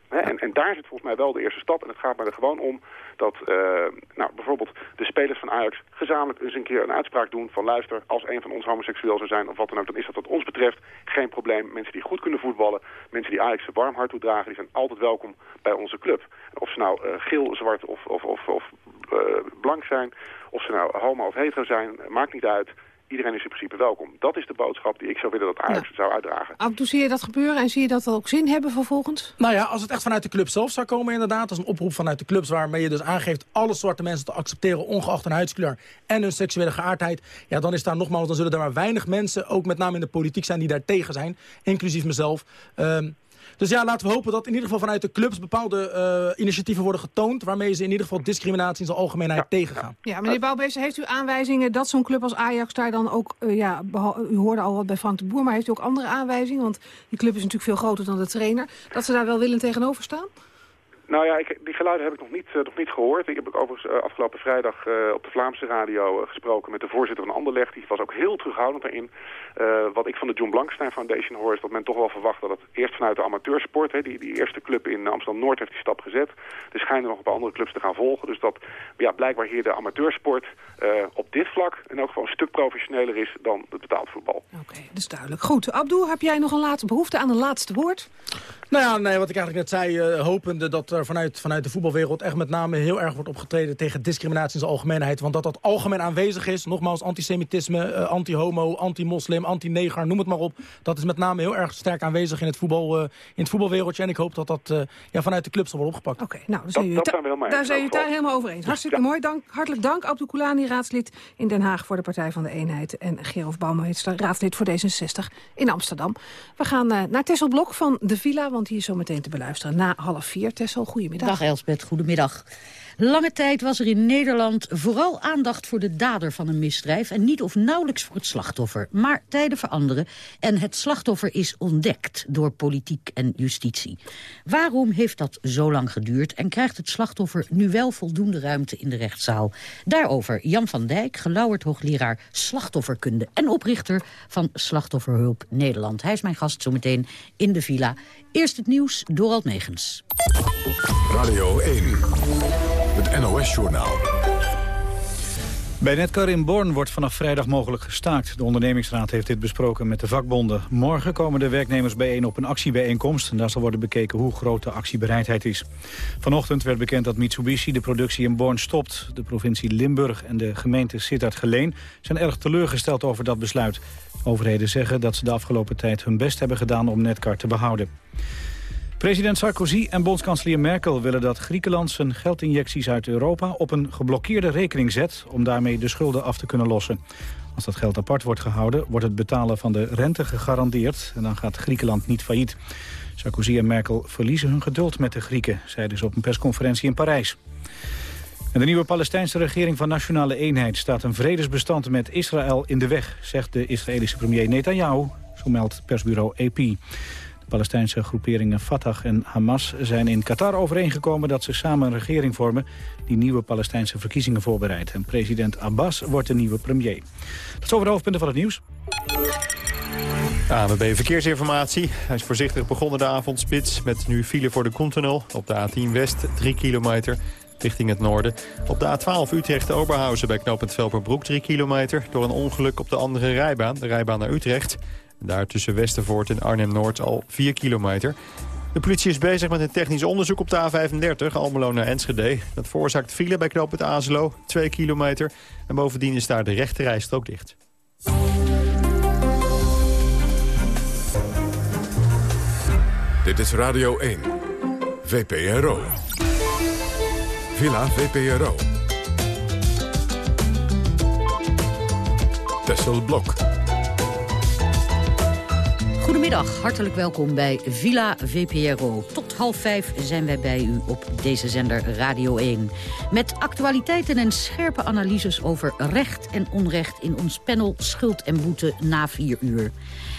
En, en daar zit volgens mij wel de eerste stap. En het gaat mij er gewoon om dat uh, nou, bijvoorbeeld de spelers van Ajax gezamenlijk eens een keer een uitspraak doen van luister, als een van ons homoseksueel zou zijn of wat dan ook, dan is dat wat ons betreft geen probleem. Mensen die goed kunnen voetballen, mensen die Ajax een warm hart toedragen, die zijn altijd welkom bij onze club. Of ze nou uh, geel, zwart of, of, of, of uh, blank zijn, of ze nou homo of hetero zijn, maakt niet uit iedereen is in principe welkom. Dat is de boodschap die ik zou willen dat Ajax ja. zou uitdragen. Abdou, zie je dat gebeuren en zie je dat ook zin hebben vervolgens? Nou ja, als het echt vanuit de club zelf zou komen inderdaad. als een oproep vanuit de clubs waarmee je dus aangeeft... alle soorte mensen te accepteren, ongeacht hun huidskleur en hun seksuele geaardheid. Ja, dan is daar nogmaals, dan zullen er maar weinig mensen... ook met name in de politiek zijn die daar tegen zijn. Inclusief mezelf. Um, dus ja, laten we hopen dat in ieder geval vanuit de clubs bepaalde uh, initiatieven worden getoond... waarmee ze in ieder geval discriminatie in zijn algemeenheid ja, tegengaan. Ja, meneer Bouwbeester, heeft u aanwijzingen dat zo'n club als Ajax daar dan ook... Uh, ja, u hoorde al wat bij Frank de Boer, maar heeft u ook andere aanwijzingen? Want die club is natuurlijk veel groter dan de trainer. Dat ze daar wel willen tegenover staan? Nou ja, ik, die geluiden heb ik nog niet, uh, nog niet gehoord. Ik heb ook overigens uh, afgelopen vrijdag uh, op de Vlaamse radio gesproken met de voorzitter van Anderlecht. Die was ook heel terughoudend daarin. wat ik van de John Blankstein Foundation hoor is dat men toch wel verwacht dat het eerst vanuit de amateursport, hè, die, die eerste club in Amsterdam-Noord heeft die stap gezet. Er schijnen nog een paar andere clubs te gaan volgen. Dus dat ja, blijkbaar hier de amateursport op dit vlak en ook gewoon een stuk professioneler is dan het betaald voetbal. Oké, okay, dat is duidelijk. Goed, Abdou, heb jij nog een laatste behoefte aan een laatste woord? Nou ja, nee, wat ik eigenlijk net zei, hopende dat er vanuit, vanuit de voetbalwereld echt met name heel erg wordt opgetreden tegen discriminatie in zijn algemeenheid. Want dat dat algemeen aanwezig is, nogmaals antisemitisme, uh, anti-homo, anti-moslim, anti-neger, noem het maar op. Dat is met name heel erg sterk aanwezig in het, voetbal, uh, in het voetbalwereldje. En ik hoop dat dat uh, ja, vanuit de club zal worden opgepakt. Oké, okay, nou, dan zijn jullie daar zijn jullie het helemaal over eens. Hartstikke ja. mooi. Dank, hartelijk dank, Abdou Koulani, raadslid in Den Haag voor de Partij van de Eenheid. En Gerolf Bouwmeester, raadslid voor D66 in Amsterdam. We gaan naar Tessel Blok van de Villa, want die is zo meteen te beluisteren na half vier. Tessel, goedemiddag. Dag Elsbeth, goedemiddag. Lange tijd was er in Nederland vooral aandacht voor de dader van een misdrijf... en niet of nauwelijks voor het slachtoffer. Maar tijden veranderen en het slachtoffer is ontdekt door politiek en justitie. Waarom heeft dat zo lang geduurd en krijgt het slachtoffer nu wel voldoende ruimte in de rechtszaal? Daarover Jan van Dijk, gelauwerd hoogleraar slachtofferkunde... en oprichter van Slachtofferhulp Nederland. Hij is mijn gast zometeen in de villa. Eerst het nieuws, Dorald Megens. Radio 1, het NOS-journaal. Bij Netcar in Born wordt vanaf vrijdag mogelijk gestaakt. De ondernemingsraad heeft dit besproken met de vakbonden. Morgen komen de werknemers bijeen op een actiebijeenkomst... en daar zal worden bekeken hoe groot de actiebereidheid is. Vanochtend werd bekend dat Mitsubishi de productie in Born stopt. De provincie Limburg en de gemeente Sittard-Geleen... zijn erg teleurgesteld over dat besluit. Overheden zeggen dat ze de afgelopen tijd hun best hebben gedaan om Netcar te behouden. President Sarkozy en bondskanselier Merkel willen dat Griekenland zijn geldinjecties uit Europa op een geblokkeerde rekening zet om daarmee de schulden af te kunnen lossen. Als dat geld apart wordt gehouden, wordt het betalen van de rente gegarandeerd en dan gaat Griekenland niet failliet. Sarkozy en Merkel verliezen hun geduld met de Grieken, zeiden ze op een persconferentie in Parijs. De nieuwe Palestijnse regering van Nationale Eenheid staat een vredesbestand met Israël in de weg, zegt de Israëlische premier Netanyahu, zo meldt persbureau AP. Palestijnse groeperingen Fatah en Hamas zijn in Qatar overeengekomen dat ze samen een regering vormen die nieuwe Palestijnse verkiezingen voorbereidt. En president Abbas wordt de nieuwe premier. Dat is over de hoofdpunten van het nieuws. ANWB Verkeersinformatie. Hij is voorzichtig begonnen de avondspits met nu file voor de Koentunnel op de A10 West, 3 kilometer richting het noorden. Op de A12 Utrecht-Oberhausen bij knooppunt Velperbroek 3 kilometer... door een ongeluk op de andere rijbaan, de rijbaan naar Utrecht. Daar tussen Westervoort en Arnhem-Noord al 4 kilometer. De politie is bezig met een technisch onderzoek op de A35, Almelo naar Enschede. Dat veroorzaakt file bij knooppunt Azelo, 2 kilometer. En bovendien is daar de rechterrijstrook dicht. Dit is Radio 1, VPRO. Villa VPRO. Tessel Blok. Goedemiddag, hartelijk welkom bij Villa VPRO. Half vijf zijn wij bij u op deze zender Radio 1. Met actualiteiten en scherpe analyses over recht en onrecht... in ons panel Schuld en Boete na vier uur.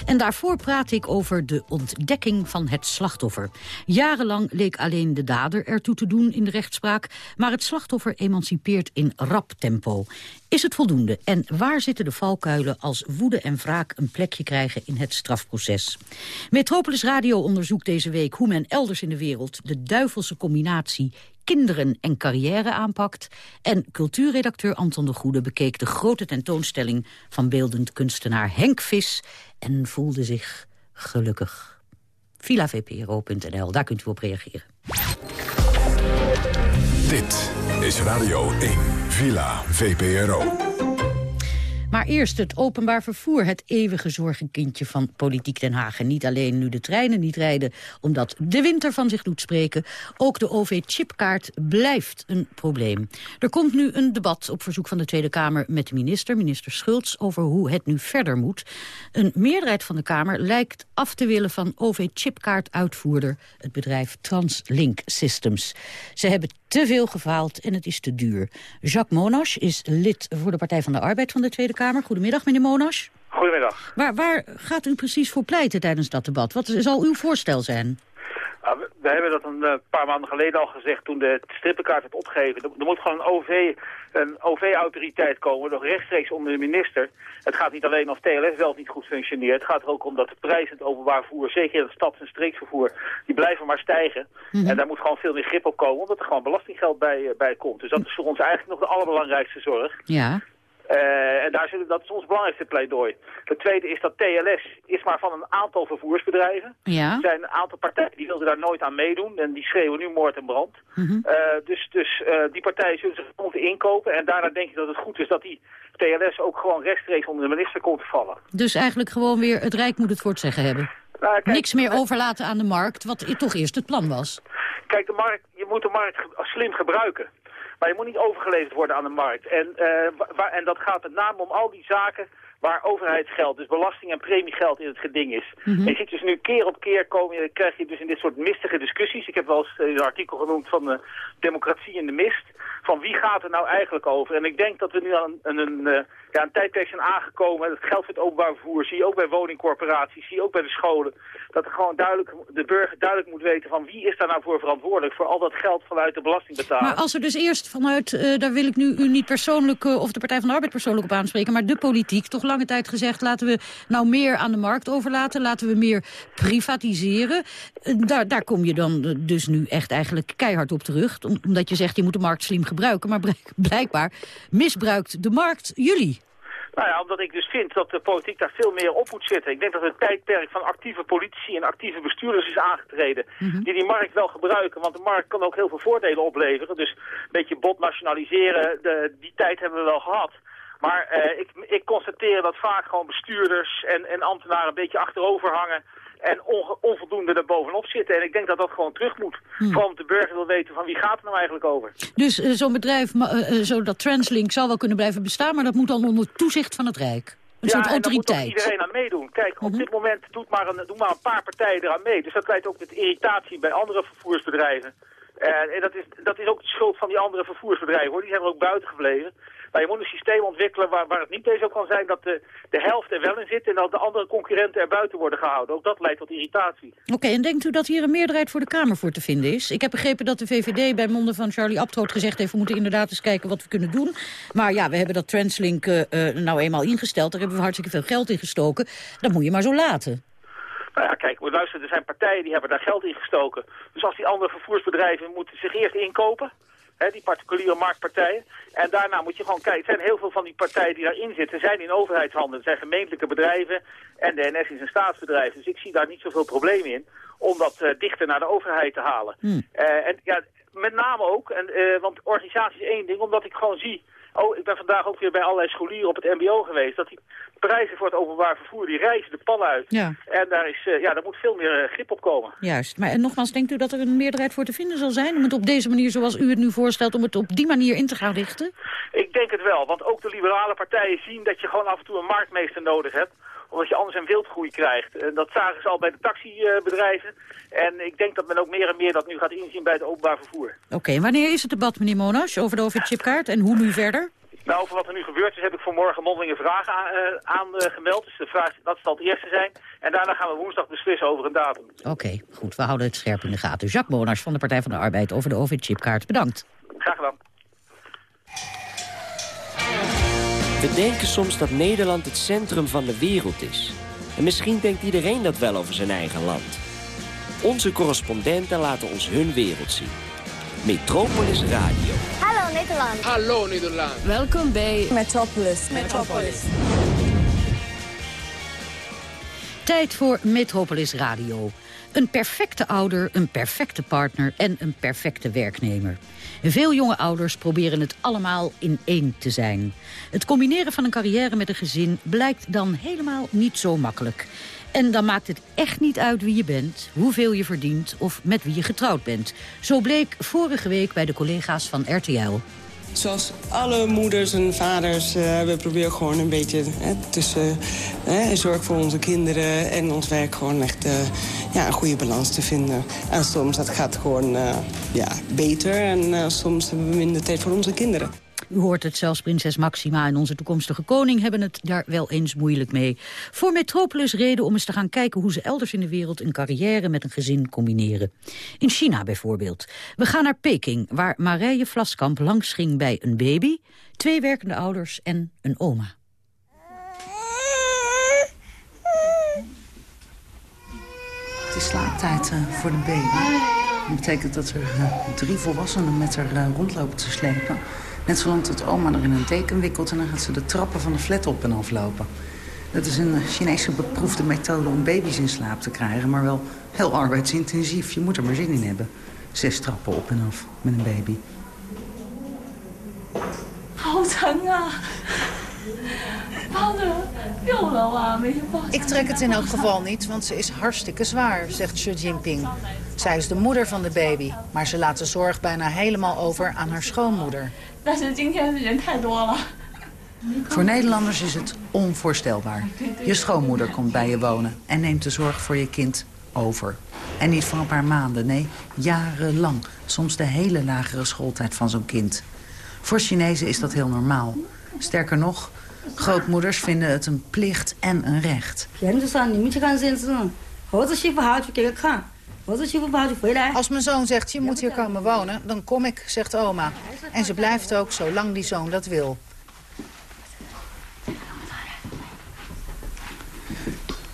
En daarvoor praat ik over de ontdekking van het slachtoffer. Jarenlang leek alleen de dader ertoe te doen in de rechtspraak... maar het slachtoffer emancipeert in rap tempo. Is het voldoende? En waar zitten de valkuilen als woede en wraak een plekje krijgen in het strafproces? Metropolis Radio onderzoekt deze week hoe men elders in de wereld de duivelse combinatie kinderen en carrière aanpakt. En cultuurredacteur Anton de Goede bekeek de grote tentoonstelling van beeldend kunstenaar Henk Vis en voelde zich gelukkig. VillaVPRO.nl, daar kunt u op reageren. Dit is Radio 1, Villa VPRO. Maar eerst het openbaar vervoer, het eeuwige zorgenkindje van politiek Den Haag. En niet alleen nu de treinen niet rijden omdat de winter van zich doet spreken. Ook de OV-chipkaart blijft een probleem. Er komt nu een debat op verzoek van de Tweede Kamer met de minister, minister Schultz, over hoe het nu verder moet. Een meerderheid van de Kamer lijkt af te willen van OV-chipkaartuitvoerder, het bedrijf Translink Systems. Ze hebben te veel gefaald en het is te duur. Jacques Monash is lid voor de Partij van de Arbeid van de Tweede Kamer. Goedemiddag, meneer Monash. Goedemiddag. Waar, waar gaat u precies voor pleiten tijdens dat debat? Wat zal uw voorstel zijn? Nou, we, hebben dat een uh, paar maanden geleden al gezegd toen de strippenkaart werd opgegeven. Er, moet gewoon een OV een OV-autoriteit komen, nog rechtstreeks onder de minister. Het gaat niet alleen of TLS wel niet goed functioneert. Het gaat er ook om dat de prijzen in het openbaar vervoer, zeker in het stads- en streeksvervoer, die blijven maar stijgen. Mhm. En daar moet gewoon veel meer grip op komen, omdat er gewoon belastinggeld bij, uh, bij komt. Dus dat is voor ons eigenlijk nog de allerbelangrijkste zorg. Ja. Uh, en daar zullen, dat is ons belangrijkste pleidooi. Het tweede is dat TLS is maar van een aantal vervoersbedrijven. Ja. Er zijn een aantal partijen die wilden daar nooit aan meedoen. En die schreeuwen nu moord en brand. Mhm. Uh, dus dus uh, die partijen zullen zich moeten inkopen. En daarna denk ik dat het goed is dat die TLS ook gewoon rechtstreeks onder de minister komt te vallen. Dus eigenlijk gewoon weer het Rijk moet het voor het zeggen hebben. Nou, kijk, Niks meer overlaten aan de markt, wat toch eerst het plan was. Kijk, de markt, je moet de markt slim gebruiken. Maar je moet niet overgeleverd worden aan de markt. En, uh, waar, en dat gaat met name om al die zaken waar overheidsgeld, dus belasting en premiegeld in het geding is. Mm -hmm. Je ziet dus nu keer op keer komen, je, krijg je dus in dit soort mistige discussies. Ik heb wel eens een artikel genoemd van de democratie in de mist. Van wie gaat er nou eigenlijk over? En ik denk dat we nu aan een, een, een, ja, een tijdperk zijn aangekomen. Het geldt voor het openbaar vervoer. Zie je ook bij woningcorporaties, zie je ook bij de scholen. Dat er gewoon duidelijk, de burger duidelijk moet weten van wie is daar nou voor verantwoordelijk. Voor al dat geld vanuit de belastingbetaler. Maar als er dus eerst vanuit, uh, daar wil ik nu u niet persoonlijk, uh, of de Partij van de Arbeid persoonlijk op aanspreken. Maar de politiek toch lang lange tijd gezegd... laten we nou meer aan de markt overlaten, laten we meer privatiseren. Eh, daar, daar kom je dan dus nu echt eigenlijk keihard op terug. Omdat je zegt, je moet de markt slim gebruiken. Maar blijkbaar misbruikt de markt jullie. Nou ja, omdat ik dus vind dat de politiek daar veel meer op moet zitten. Ik denk dat het tijdperk van actieve politici en actieve bestuurders is aangetreden. Mhm. Die die markt wel gebruiken, want de markt kan ook heel veel voordelen opleveren. Dus een beetje bot nationaliseren, de, die tijd hebben we wel gehad. Maar uh, ik, ik constateer dat vaak gewoon bestuurders en, en ambtenaren een beetje achterover hangen en onvoldoende er bovenop zitten. En ik denk dat dat gewoon terug moet. Hmm. Vooral omdat de burger wil weten van wie gaat het nou eigenlijk over. Dus uh, zo'n bedrijf, uh, zo dat Translink zou wel kunnen blijven bestaan... maar dat moet dan onder toezicht van het Rijk. Een soort autoriteit. Ja, moet iedereen aan meedoen. Kijk, op mhm. dit moment doet maar een, doen maar een paar partijen eraan mee. Dus dat leidt ook tot irritatie bij andere vervoersbedrijven. en dat is, dat is ook de schuld van die andere vervoersbedrijven. Hoor. Die zijn er ook buiten gebleven. Maar je moet een systeem ontwikkelen waar, waar het niet zo kan zijn dat de, de helft er wel in zit en dat de andere concurrenten er buiten worden gehouden. Ook dat leidt tot irritatie. Oké, en denkt u dat hier een meerderheid voor de Kamer voor te vinden is? Ik heb begrepen dat de VVD bij monden van Charlie Abtroot gezegd heeft... we moeten inderdaad eens kijken wat we kunnen doen. Maar ja, we hebben dat Translink uh, nou eenmaal ingesteld. Daar hebben we hartstikke veel geld in gestoken. Dat moet je maar zo laten. Nou ja, kijk, luister, er zijn partijen die hebben daar geld in gestoken. Dus als die andere vervoersbedrijven moeten zich eerst inkopen die particuliere marktpartijen. En daarna moet je gewoon kijken, er zijn heel veel van die partijen die daarin zitten, zijn in overheidshanden. Het zijn gemeentelijke bedrijven en de NS is een staatsbedrijf. Dus ik zie daar niet zoveel probleem in om dat uh, dichter naar de overheid te halen. Hmm. Uh, en ja, met name ook, en, uh, want organisatie is één ding, omdat ik gewoon zie Oh, ik ben vandaag ook weer bij allerlei scholieren op het mbo geweest. Dat die prijzen voor het openbaar vervoer, die reizen de pan uit. Ja. En daar, is, uh, ja, daar moet veel meer uh, grip op komen. Juist. Maar en nogmaals, denkt u dat er een meerderheid voor te vinden zal zijn... om het op deze manier, zoals u het nu voorstelt, om het op die manier in te gaan richten? Ik denk het wel, want ook de liberale partijen zien dat je gewoon af en toe een marktmeester nodig hebt omdat je anders een wildgroei krijgt. En dat zagen ze al bij de taxibedrijven. En ik denk dat men ook meer en meer dat nu gaat inzien bij het openbaar vervoer. Oké, wanneer is het debat, meneer Monas, over de overchipkaart en hoe nu verder? Nou, over wat er nu gebeurd is, heb ik vanmorgen mondelinge vragen aangemeld. Uh, dus de vraag, dat zal het eerste zijn. En daarna gaan we woensdag beslissen over een datum. Oké, goed. We houden het scherp in de gaten. Jacques Monas van de Partij van de Arbeid over de OV-chipkaart. Bedankt. Graag gedaan. We denken soms dat Nederland het centrum van de wereld is. En misschien denkt iedereen dat wel over zijn eigen land. Onze correspondenten laten ons hun wereld zien. Metropolis Radio. Hallo Nederland. Hallo Nederland. Welkom bij Metropolis. Metropolis. Tijd voor Metropolis Radio. Een perfecte ouder, een perfecte partner en een perfecte werknemer. Veel jonge ouders proberen het allemaal in één te zijn. Het combineren van een carrière met een gezin blijkt dan helemaal niet zo makkelijk. En dan maakt het echt niet uit wie je bent, hoeveel je verdient of met wie je getrouwd bent. Zo bleek vorige week bij de collega's van RTL. Zoals alle moeders en vaders, uh, we proberen gewoon een beetje hè, tussen hè, zorg voor onze kinderen en ons werk gewoon echt uh, ja, een goede balans te vinden. En soms dat gaat gewoon uh, ja, beter en soms hebben we minder tijd voor onze kinderen. U hoort het, zelfs prinses Maxima en onze toekomstige koning hebben het daar wel eens moeilijk mee. Voor Metropolis reden om eens te gaan kijken hoe ze elders in de wereld een carrière met een gezin combineren. In China bijvoorbeeld. We gaan naar Peking, waar Marije Vlaskamp langs ging bij een baby, twee werkende ouders en een oma. Het is slaaptijd uh, voor de baby. Dat betekent dat er uh, drie volwassenen met haar uh, rondlopen te slepen. Net zolang tot oma er in een teken wikkelt... en dan gaat ze de trappen van de flat op en aflopen. Dat is een Chinese beproefde methode om baby's in slaap te krijgen... maar wel heel arbeidsintensief. Je moet er maar zin in hebben. Zes trappen op en af met een baby. Ik trek het in elk geval niet, want ze is hartstikke zwaar, zegt Xi Jinping. Zij is de moeder van de baby, maar ze laat de zorg bijna helemaal over aan haar schoonmoeder. Voor Nederlanders is het onvoorstelbaar. Je schoonmoeder komt bij je wonen en neemt de zorg voor je kind over. En niet voor een paar maanden, nee, jarenlang. Soms de hele lagere schooltijd van zo'n kind. Voor Chinezen is dat heel normaal. Sterker nog, grootmoeders vinden het een plicht en een recht. Als mijn zoon zegt, je moet hier komen wonen, dan kom ik, zegt oma. En ze blijft ook zolang die zoon dat wil.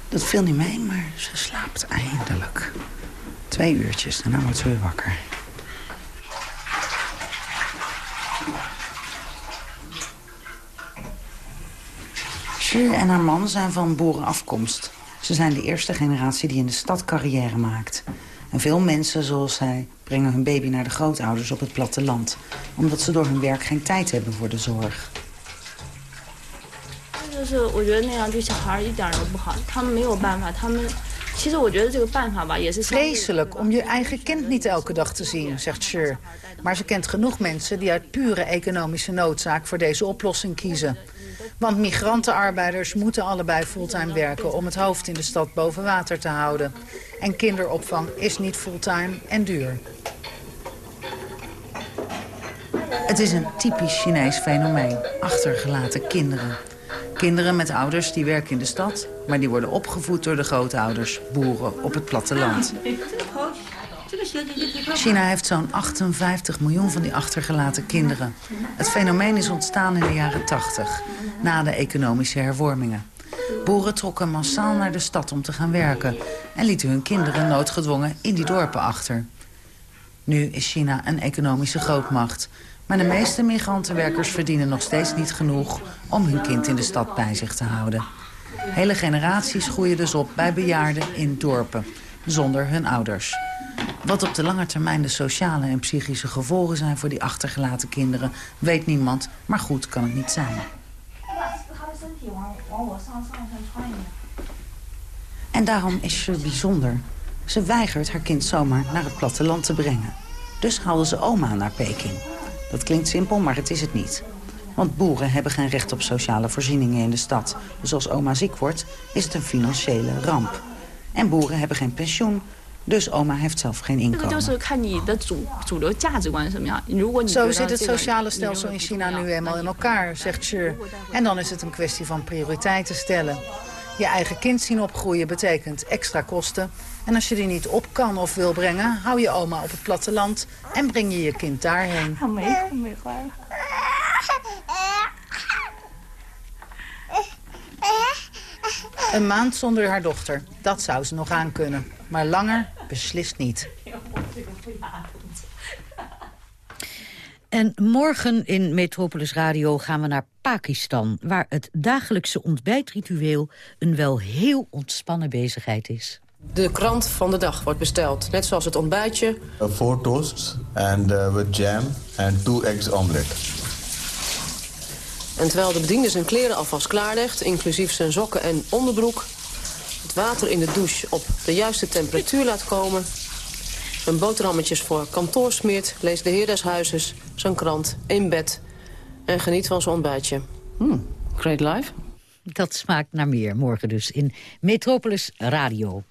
Dat viel niet mee, maar ze slaapt eindelijk. Twee uurtjes, daarna wordt ze weer wakker. Shir en haar man zijn van boerenafkomst. Ze zijn de eerste generatie die in de stad carrière maakt. En veel mensen, zoals zij, brengen hun baby naar de grootouders op het platteland. Omdat ze door hun werk geen tijd hebben voor de zorg. Vreselijk om je eigen kind niet elke dag te zien, zegt Shur. Maar ze kent genoeg mensen die uit pure economische noodzaak voor deze oplossing kiezen. Want migrantenarbeiders moeten allebei fulltime werken om het hoofd in de stad boven water te houden. En kinderopvang is niet fulltime en duur. Het is een typisch Chinees fenomeen, achtergelaten kinderen. Kinderen met ouders die werken in de stad... maar die worden opgevoed door de grootouders, boeren op het platteland. [LAUGHS] China heeft zo'n 58 miljoen van die achtergelaten kinderen. Het fenomeen is ontstaan in de jaren 80, na de economische hervormingen. Boeren trokken massaal naar de stad om te gaan werken... en lieten hun kinderen noodgedwongen in die dorpen achter. Nu is China een economische grootmacht... Maar de meeste migrantenwerkers verdienen nog steeds niet genoeg... om hun kind in de stad bij zich te houden. Hele generaties groeien dus op bij bejaarden in dorpen, zonder hun ouders. Wat op de lange termijn de sociale en psychische gevolgen zijn voor die achtergelaten kinderen... weet niemand, maar goed kan het niet zijn. En daarom is ze bijzonder. Ze weigert haar kind zomaar naar het platteland te brengen. Dus haalde ze oma naar Peking. Dat klinkt simpel, maar het is het niet. Want boeren hebben geen recht op sociale voorzieningen in de stad. Dus als oma ziek wordt, is het een financiële ramp. En boeren hebben geen pensioen, dus oma heeft zelf geen inkomen. Zo zit het sociale stelsel in China nu helemaal in elkaar, zegt Sher. En dan is het een kwestie van prioriteiten stellen. Je eigen kind zien opgroeien betekent extra kosten. En als je die niet op kan of wil brengen, hou je oma op het platteland... en breng je je kind daarheen. Een maand zonder haar dochter, dat zou ze nog aan kunnen. Maar langer beslist niet. En morgen in Metropolis Radio gaan we naar Pakistan... waar het dagelijkse ontbijtritueel een wel heel ontspannen bezigheid is. De krant van de dag wordt besteld, net zoals het ontbijtje. Uh, four toasts and uh, with jam and two eggs omelet. En terwijl de bediende zijn kleren alvast klaarlegt, inclusief zijn sokken en onderbroek... het water in de douche op de juiste temperatuur laat komen... zijn boterhammetjes voor kantoor smeert, leest de heer des huizes zijn krant in bed... en geniet van zijn ontbijtje. Hmm, great life. Dat smaakt naar meer, morgen dus in Metropolis Radio.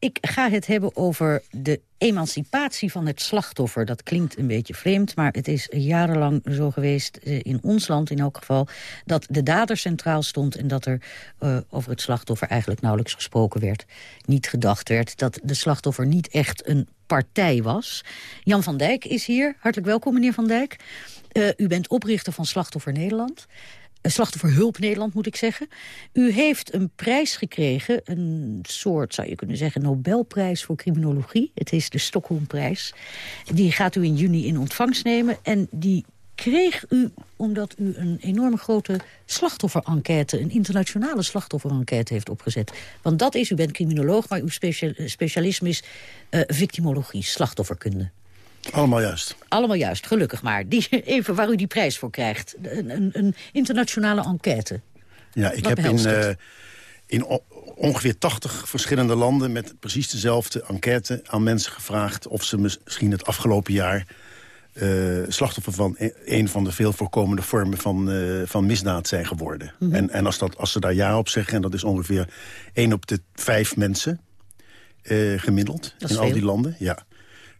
Ik ga het hebben over de emancipatie van het slachtoffer. Dat klinkt een beetje vreemd, maar het is jarenlang zo geweest... eh, in ons land in elk geval, dat de dader centraal stond... en dat er eh, over het slachtoffer eigenlijk nauwelijks gesproken werd. Niet gedacht werd dat de slachtoffer niet echt een partij was. Jan van Dijk is hier. Hartelijk welkom, meneer Van Dijk. Eh, u bent oprichter van Slachtoffer Nederland. Slachtofferhulp Nederland, moet ik zeggen. U heeft een prijs gekregen, een soort, zou je kunnen zeggen... Nobelprijs voor criminologie. Het is de Stockholmprijs. Die gaat u in juni in ontvangst nemen. En die kreeg u omdat u een enorme grote slachtofferenquête... een internationale slachtofferenquête heeft opgezet. Want dat is, u bent criminoloog, maar uw specia specialisme is eh, victimologie, slachtofferkunde. Allemaal juist. Allemaal juist, gelukkig maar. Die, [LAUGHS] even waar u die prijs voor krijgt. Een, een, een internationale enquête. Ja, ik Wat heb in, eh, in ongeveer 80 verschillende landen... met precies dezelfde enquête aan mensen gevraagd... of ze misschien het afgelopen jaar... eh, slachtoffer van e- een van de veel voorkomende vormen van, eh, van misdaad zijn geworden. Mhm. En, en als, dat, als ze daar ja op zeggen, en dat is ongeveer één op de vijf mensen gemiddeld in al die landen. Ja.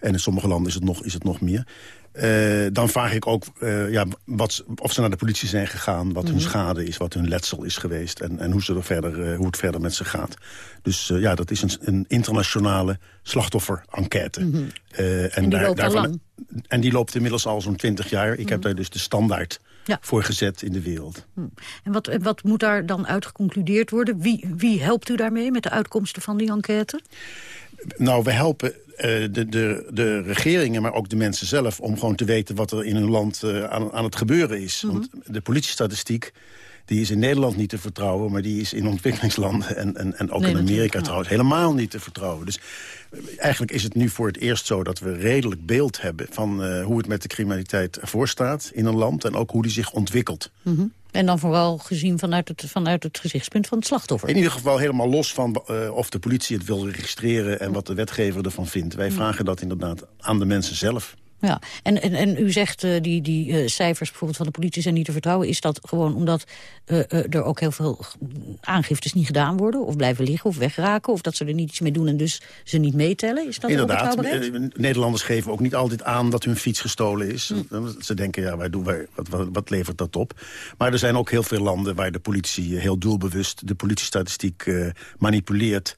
En in sommige landen is het nog, is het nog meer. Eh, dan vraag ik ook eh, ja, wat, of ze naar de politie zijn gegaan... wat hun Mhm. schade is, wat hun letsel is geweest... en, en hoe, ze er verder, eh, hoe het verder met ze gaat. Dus ja, dat is een, een internationale slachtoffer-enquête. Mhm. En die loopt al lang? En die loopt inmiddels al zo'n 20 jaar. Ik heb daar dus de standaard voor gezet in de wereld. En wat, wat moet daar dan uit geconcludeerd worden? Wie, wie helpt u daarmee met de uitkomsten van die enquête? Nou, we helpen de, de, de regeringen, maar ook de mensen zelf... om gewoon te weten wat er in hun land uh, aan, aan het gebeuren is. Mhm. Want de politiestatistiek die is in Nederland niet te vertrouwen... maar die is in ontwikkelingslanden en, en, en ook Nee, in Amerika ja. trouwens helemaal niet te vertrouwen. Dus eh, eigenlijk is het nu voor het eerst zo dat we redelijk beeld hebben... van eh, hoe het met de criminaliteit ervoor staat in een land... en ook hoe die zich ontwikkelt. Mhm. En dan vooral gezien vanuit het, vanuit het gezichtspunt van het slachtoffer. In ieder geval helemaal los van eh, of de politie het wil registreren... en wat de wetgever ervan vindt. Wij vragen dat inderdaad aan de mensen zelf. Ja, en, en, en u zegt uh, die, die uh, cijfers bijvoorbeeld van de politie zijn niet te vertrouwen. Is dat gewoon omdat uh, er ook heel veel aangiftes niet gedaan worden? Of blijven liggen of wegraken? Of dat ze er niet iets mee doen en dus ze niet meetellen? Is dat Inderdaad, Nederlanders geven ook niet altijd aan dat hun fiets gestolen is. Hm. Ze denken, ja, wij doen, wij, wat, wat, wat, levert dat op? Maar er zijn ook heel veel landen waar de politie heel doelbewust... de politiestatistiek manipuleert...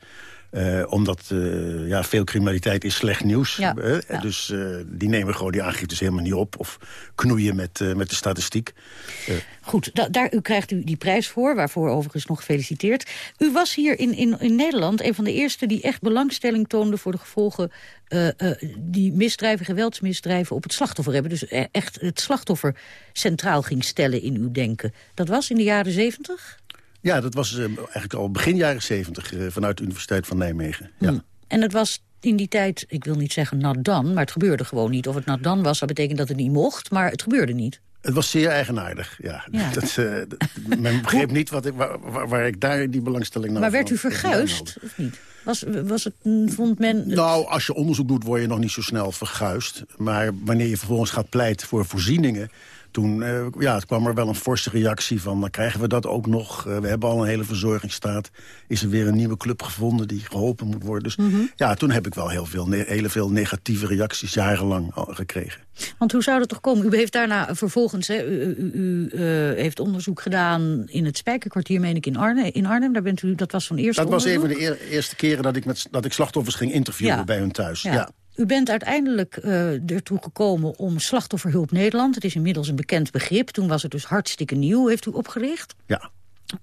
Uh, omdat uh, ja, veel criminaliteit is slecht nieuws. Ja, uh, ja. Dus die nemen gewoon die aangiftes helemaal niet op. Of knoeien met, met de statistiek. Goed, da daar u krijgt u die prijs voor. Waarvoor overigens nog gefeliciteerd. U was hier in, in, in Nederland een van de eerste die echt belangstelling toonde... voor de gevolgen die misdrijven, geweldsmisdrijven op het slachtoffer hebben. Dus echt het slachtoffer centraal ging stellen in uw denken. Dat was in de jaren zeventig? Ja, dat was uh, eigenlijk al begin jaren zeventig uh, vanuit de Universiteit van Nijmegen. Ja. Hmm. En het was in die tijd, ik wil niet zeggen nat dan, maar het gebeurde gewoon niet. Of het nat dan was, dat betekent dat het niet mocht, maar het gebeurde niet. Het was zeer eigenaardig, ja. ja. [LAUGHS] Dat, uh, dat, men begreep niet wat ik, waar, waar, waar, ik daar die belangstelling naar Maar werd u verguisd, of niet? Was, was het, vond men... Het... Nou, als je onderzoek doet, word je nog niet zo snel verguisd. Maar wanneer je vervolgens gaat pleiten voor voorzieningen toen uh, ja, het kwam er wel een forse reactie van... dan krijgen we dat ook nog. Uh, we hebben al een hele verzorgingsstaat. Is er weer een nieuwe club gevonden die geholpen moet worden. Dus Mhm. mm -hmm. ja, toen heb ik wel heel veel, hele veel negatieve reacties jarenlang gekregen. Want hoe zou dat toch komen? U heeft daarna vervolgens, hè, u, u, u uh, heeft onderzoek gedaan in het Spijkerkwartier, meen ik, in Arnhem. In Arnhem daar bent u, dat was zo'n eerste Dat was onderzoek. van de eer, eerste keren dat ik, met, dat ik slachtoffers ging interviewen Ja. bij hun thuis. Ja. ja. U bent uiteindelijk uh, ertoe gekomen om Slachtofferhulp Nederland. Het is inmiddels een bekend begrip. Toen was het dus hartstikke nieuw, heeft u opgericht. Ja.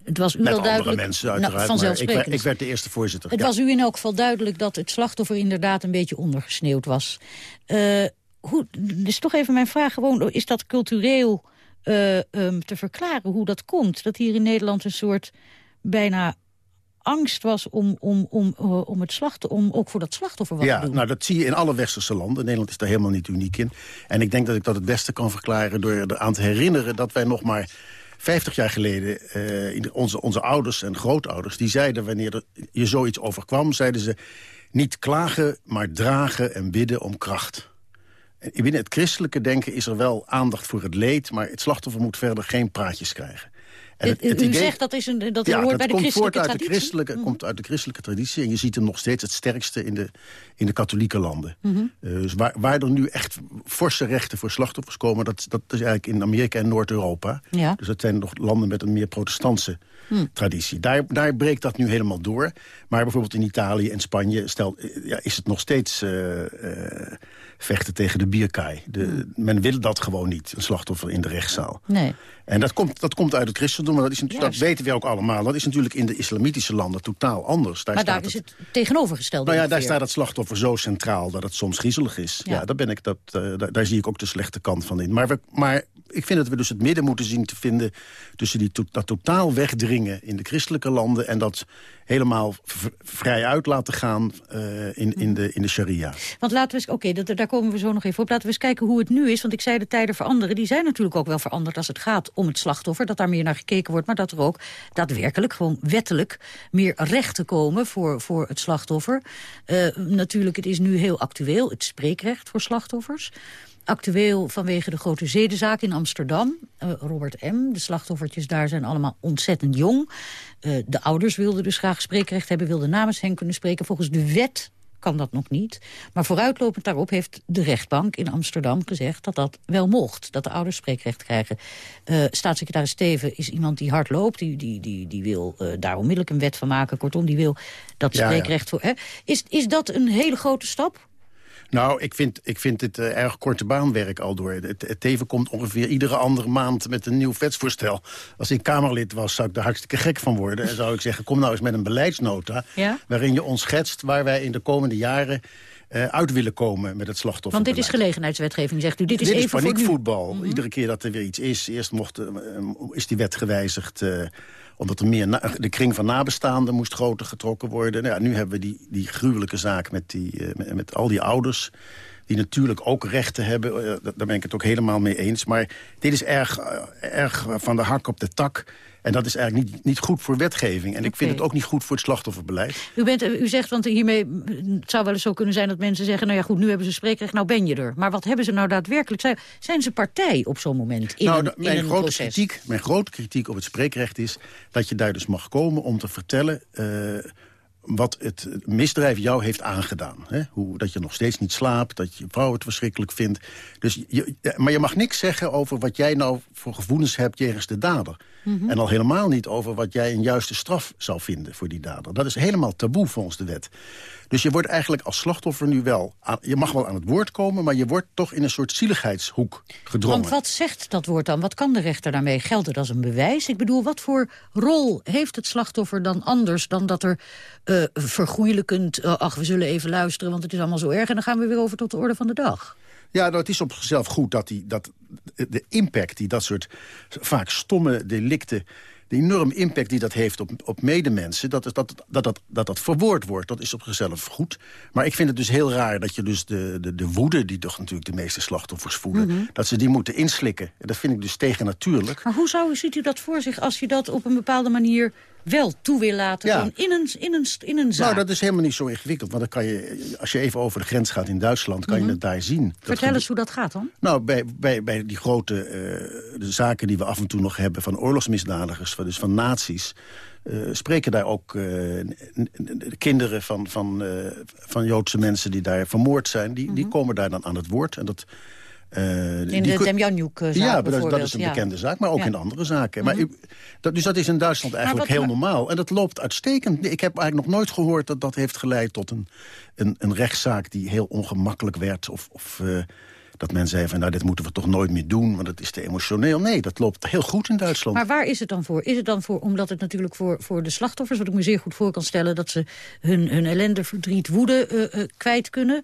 Het was u Met wel andere duidelijk. mensen uiteraard, nou, ik, ik werd de eerste voorzitter. Het ja. was u in elk geval duidelijk dat het slachtoffer inderdaad een beetje ondergesneeuwd was. Uh, hoe, dus toch even mijn vraag gewoon, is dat cultureel uh, um, te verklaren hoe dat komt? Dat hier in Nederland een soort bijna angst was om, om, om, uh, om, het slacht, om ook voor dat slachtoffer wat ja, te doen. nou dat zie je in alle westerse landen. Nederland is daar helemaal niet uniek in. En ik denk dat ik dat het beste kan verklaren door eraan te herinneren... dat wij nog maar 50 jaar geleden, uh, onze, onze ouders en grootouders... die zeiden wanneer er, je zoiets overkwam, zeiden ze... niet klagen, maar dragen en bidden om kracht. En binnen het christelijke denken is er wel aandacht voor het leed... maar het slachtoffer moet verder geen praatjes krijgen. En het, het u idee, zegt dat, is een, dat ja, hoort dat bij de komt christelijke voort uit traditie? de christelijke, mm. komt uit de christelijke traditie. En je ziet hem nog steeds het sterkste in de, in de katholieke landen. Mm -hmm. uh, dus waar, waar er nu echt forse rechten voor slachtoffers komen... dat, dat is eigenlijk in Amerika en Noord-Europa. Ja. Dus dat zijn nog landen met een meer protestantse mm. traditie. Daar, daar breekt dat nu helemaal door. Maar bijvoorbeeld in Italië en Spanje stel, ja, is het nog steeds... Uh, uh, vechten tegen de bierkaai. De, mm. Men wil dat gewoon niet, een slachtoffer in de rechtszaal. Nee. En dat komt, dat komt uit het christendom, maar dat, is, dat weten we ook allemaal. Dat is natuurlijk in de islamitische landen totaal anders. Daar maar daar is het, het tegenovergestelde. Nou ja, ongeveer. daar staat het slachtoffer zo centraal dat het soms griezelig is. Ja, ja daar, ben ik, dat, uh, daar, daar, zie ik ook de slechte kant van in. Maar, we, maar ik vind dat we dus het midden moeten zien te vinden... tussen die dat totaal wegdringen in de christelijke landen... en dat helemaal vrij uit laten gaan uh, in, in, de, in de sharia. Want laten we eens, oké, daar komen we zo nog even op. Laten we eens kijken hoe het nu is. Want ik zei de tijden veranderen. Die zijn natuurlijk ook wel veranderd als het gaat om het slachtoffer. Dat daar meer naar gekeken wordt. Maar dat er ook daadwerkelijk, gewoon wettelijk... meer rechten komen voor, voor het slachtoffer. Uh, natuurlijk, het is nu heel actueel. Het spreekrecht voor slachtoffers. Actueel vanwege de grote zedenzaak in Amsterdam. Uh, Robert M., de slachtoffertjes daar zijn allemaal ontzettend jong. Uh, de ouders wilden dus graag spreekrecht hebben, wilden namens hen kunnen spreken. Volgens de wet kan dat nog niet. Maar vooruitlopend daarop heeft de rechtbank in Amsterdam gezegd dat dat wel mocht. Dat de ouders spreekrecht krijgen. Uh, staatssecretaris Steven is iemand die hard loopt. Die, die, die, die wil uh, daar onmiddellijk een wet van maken. Kortom, die wil dat spreekrecht... Ja, ja. Voor, hè? Is, is dat een hele grote stap? Nou, ik vind, ik vind het uh, erg korte baanwerk al door. Het, het Teven komt ongeveer iedere andere maand met een nieuw wetsvoorstel. Als ik Kamerlid was, zou ik er hartstikke gek van worden. En zou ik zeggen, kom nou eens met een beleidsnota... Ja? waarin je ons schetst waar wij in de komende jaren... Uh, uit willen komen met het slachtoffer. Want dit is gelegenheidswetgeving, zegt u. Dit is dit even is voor nu. voetbal. Mhm. Iedere keer dat er weer iets is, eerst mocht, uh, is die wet gewijzigd... Omdat er meer de kring van nabestaanden moest groter getrokken worden. Nou nu hebben we die, die gruwelijke zaak met, die, met, met al die ouders die natuurlijk ook rechten hebben. Uh, daar ben ik het ook helemaal mee eens. Maar dit is erg, uh, erg van de hak op de tak. En dat is eigenlijk niet, niet goed voor wetgeving. En ik vind het ook niet goed voor het slachtofferbeleid. U, bent, u zegt, want hiermee het zou wel eens zo kunnen zijn dat mensen zeggen... nou ja goed, nu hebben ze spreekrecht, nou ben je er. Maar wat hebben ze nou daadwerkelijk? Zijn, zijn ze partij op zo'n moment in nou, een, mijn, in een grote proces? kritiek, mijn grote kritiek op het spreekrecht is... dat je daar dus mag komen om te vertellen... Uh, wat het misdrijf jou heeft aangedaan. Hè? Hoe, dat je nog steeds niet slaapt, dat je vrouw het verschrikkelijk vindt. Dus je, maar je mag niks zeggen over wat jij nou voor gevoelens hebt jegens de dader. Mm -hmm. En al helemaal niet over wat jij een juiste straf zou vinden voor die dader. Dat is helemaal taboe volgens de wet. Dus je wordt eigenlijk als slachtoffer nu wel... Aan, je mag wel aan het woord komen, maar je wordt toch in een soort zieligheidshoek gedrongen. Want wat zegt dat woord dan? Wat kan de rechter daarmee? Geldt het als een bewijs? Ik bedoel, wat voor rol heeft het slachtoffer dan anders... dan dat er uh, vergoeilijkend... Uh, ach, we zullen even luisteren, want het is allemaal zo erg... en dan gaan we weer over tot de orde van de dag. Ja, nou, het is op zichzelf goed dat, die, dat de impact die dat soort vaak stomme delicten de enorme impact die dat heeft op, op medemensen... Dat, dat, dat, dat, dat dat verwoord wordt, dat is op zichzelf goed. Maar ik vind het dus heel raar dat je dus de, de, de woede... die toch natuurlijk de meeste slachtoffers voelen... Mm -hmm. dat ze die moeten inslikken. En dat vind ik dus tegennatuurlijk. Maar hoe zou, ziet u dat voor zich als je dat op een bepaalde manier wel toe wil laten ja. in, een, in, een, in een zaak? Nou, dat is helemaal niet zo ingewikkeld. Want dan kan je, als je even over de grens gaat in Duitsland, kan mm -hmm. je het daar zien. Vertel eens hoe dat gaat dan. Nou, bij, bij, bij die grote uh, de zaken die we af en toe nog hebben... van oorlogsmisdadigers, van, dus van nazi's... Uh, spreken daar ook uh, kinderen van, van, van Joodse mensen die daar vermoord zijn... Die, mm -hmm. die komen daar dan aan het woord. En dat, uh, in de Demjanjuk-zaak Ja, dat, dat is een bekende ja. zaak, maar ook ja. in andere zaken. Mm -hmm. maar, dat, dus dat is in Duitsland eigenlijk wat, heel normaal. En dat loopt uitstekend. Ik heb eigenlijk nog nooit gehoord dat dat heeft geleid tot een, een, een rechtszaak... die heel ongemakkelijk werd of... of uh, dat men zei van nou, dit moeten we toch nooit meer doen... want het is te emotioneel. Nee, dat loopt heel goed in Duitsland. Maar waar is het dan voor? Is het dan voor, omdat het natuurlijk voor, voor de slachtoffers... wat ik me zeer goed voor kan stellen... dat ze hun, hun ellende, verdriet, woede uh, uh, kwijt kunnen...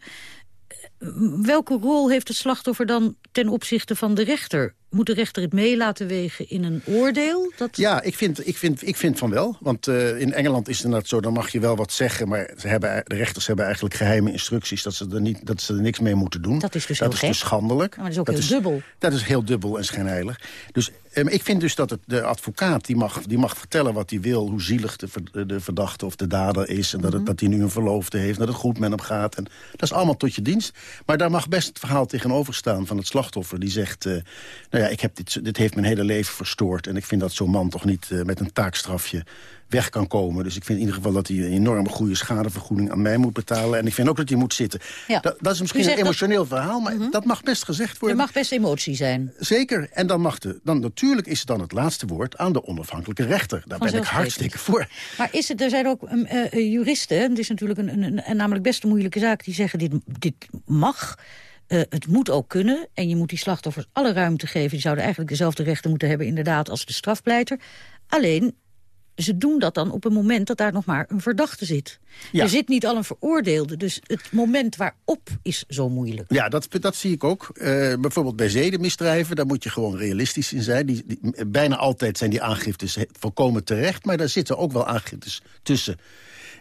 Welke rol heeft het slachtoffer dan ten opzichte van de rechter? Moet de rechter het mee laten wegen in een oordeel? Dat... Ja, ik vind, ik, vind, ik vind van wel. Want uh, in Engeland is het inderdaad zo, dan mag je wel wat zeggen... maar ze hebben, de rechters hebben eigenlijk geheime instructies... dat ze er, niet, dat ze er niks mee moeten doen. Dat is dus, dat heel is dus schandelijk. Maar dat is ook dat heel is, dubbel. Dat is heel dubbel en schijnheilig. Dus um, ik vind dus dat het, de advocaat die mag, die mag vertellen wat hij wil... hoe zielig de, de verdachte of de dader is... en dat, het, dat hij nu een verloofde heeft, dat het goed met hem gaat. En dat is allemaal tot je dienst. Maar daar mag best het verhaal tegenover staan van het slachtoffer... die zegt, uh, nou ja, ik heb dit, dit heeft mijn hele leven verstoord... en ik vind dat zo'n man toch niet uh, met een taakstrafje weg kan komen. Dus ik vind in ieder geval dat hij een enorme goede schadevergoeding aan mij moet betalen. En ik vind ook dat hij moet zitten. Ja. Dat, dat, is misschien een emotioneel dat... verhaal, maar -hmm. dat mag best gezegd worden. Er mag best emotie zijn. Zeker. En dan mag de, dan natuurlijk is het dan het laatste woord aan de onafhankelijke rechter. Daar ben ik hartstikke voor. Maar is het, er zijn ook uh, juristen, het is natuurlijk een, een, een, een, namelijk best een moeilijke zaak... die zeggen dit, dit mag... Uh, het moet ook kunnen en je moet die slachtoffers alle ruimte geven. Die zouden eigenlijk dezelfde rechten moeten hebben inderdaad als de strafpleiter. Alleen, ze doen dat dan op een moment dat daar nog maar een verdachte zit. Ja. Er zit niet al een veroordeelde, dus het moment waarop is zo moeilijk. Ja, dat, dat zie ik ook. Uh, bijvoorbeeld bij zedenmisdrijven, daar moet je gewoon realistisch in zijn. Die, die, bijna altijd zijn die aangiftes volkomen terecht, maar daar zitten ook wel aangiftes tussen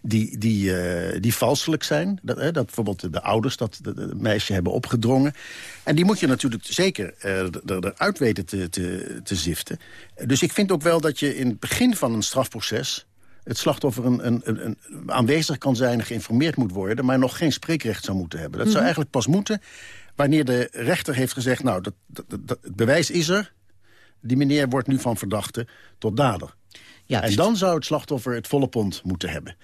die, die, uh, die valselijk zijn. Dat, hè, dat bijvoorbeeld de ouders dat de, meisje hebben opgedrongen. En die moet je natuurlijk zeker uh, eruit weten te, te, te ziften. Dus ik vind ook wel dat je in het begin van een strafproces het slachtoffer een, een, een, aanwezig kan zijn... geïnformeerd moet worden, maar nog geen spreekrecht zou moeten hebben. Dat zou eigenlijk pas moeten wanneer de rechter heeft gezegd... nou, dat, dat, dat, het bewijs is er, die meneer wordt nu van verdachte tot dader. Juist. En dan zou het slachtoffer het volle pond moeten hebben.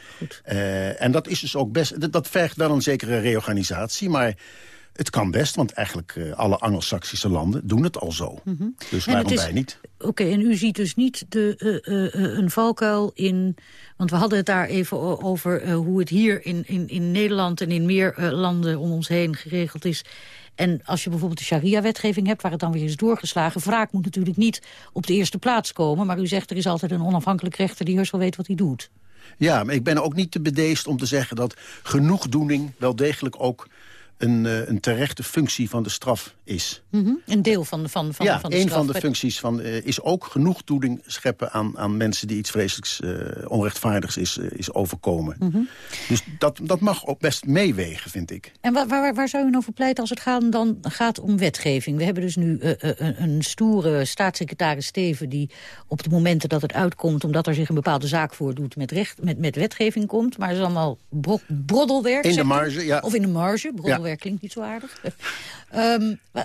Uh, en dat is dus ook best. Dat, dat vergt wel een zekere reorganisatie, maar het kan best, want eigenlijk uh, alle Anglo-Saxische landen doen het al zo. Mhm. Mm -hmm. Dus waarom is, wij niet? Oké, en u ziet dus niet de, uh, uh, een valkuil in... want we hadden het daar even over hoe het hier in, in, in Nederland... en in meer landen om ons heen geregeld is... En als je bijvoorbeeld de sharia-wetgeving hebt... waar het dan weer is doorgeslagen... wraak moet natuurlijk niet op de eerste plaats komen. Maar u zegt er is altijd een onafhankelijk rechter... die heus wel weet wat hij doet. Ja, maar ik ben ook niet te bedeesd om te zeggen dat genoegdoening wel degelijk ook een, uh, een terechte functie van de straf is. Mm -hmm. Een deel van, van, van, ja, van de een straf. van de functies van, uh, is ook genoegdoening scheppen aan, aan mensen die iets vreselijks uh, onrechtvaardigs is, is overkomen. Mm -hmm. Dus dat, dat mag ook best meewegen, vind ik. En waar, waar, waar zou u nou voor pleiten als het gaat, dan gaat om wetgeving? We hebben dus nu een, een stoere staatssecretaris Steven... die op de momenten dat het uitkomt, omdat er zich een bepaalde zaak voordoet... met, recht, met, met wetgeving komt, maar het is allemaal bro broddelwerk. In de marge, ja. Of in de marge, broddelwerk. Ja klinkt niet zo aardig.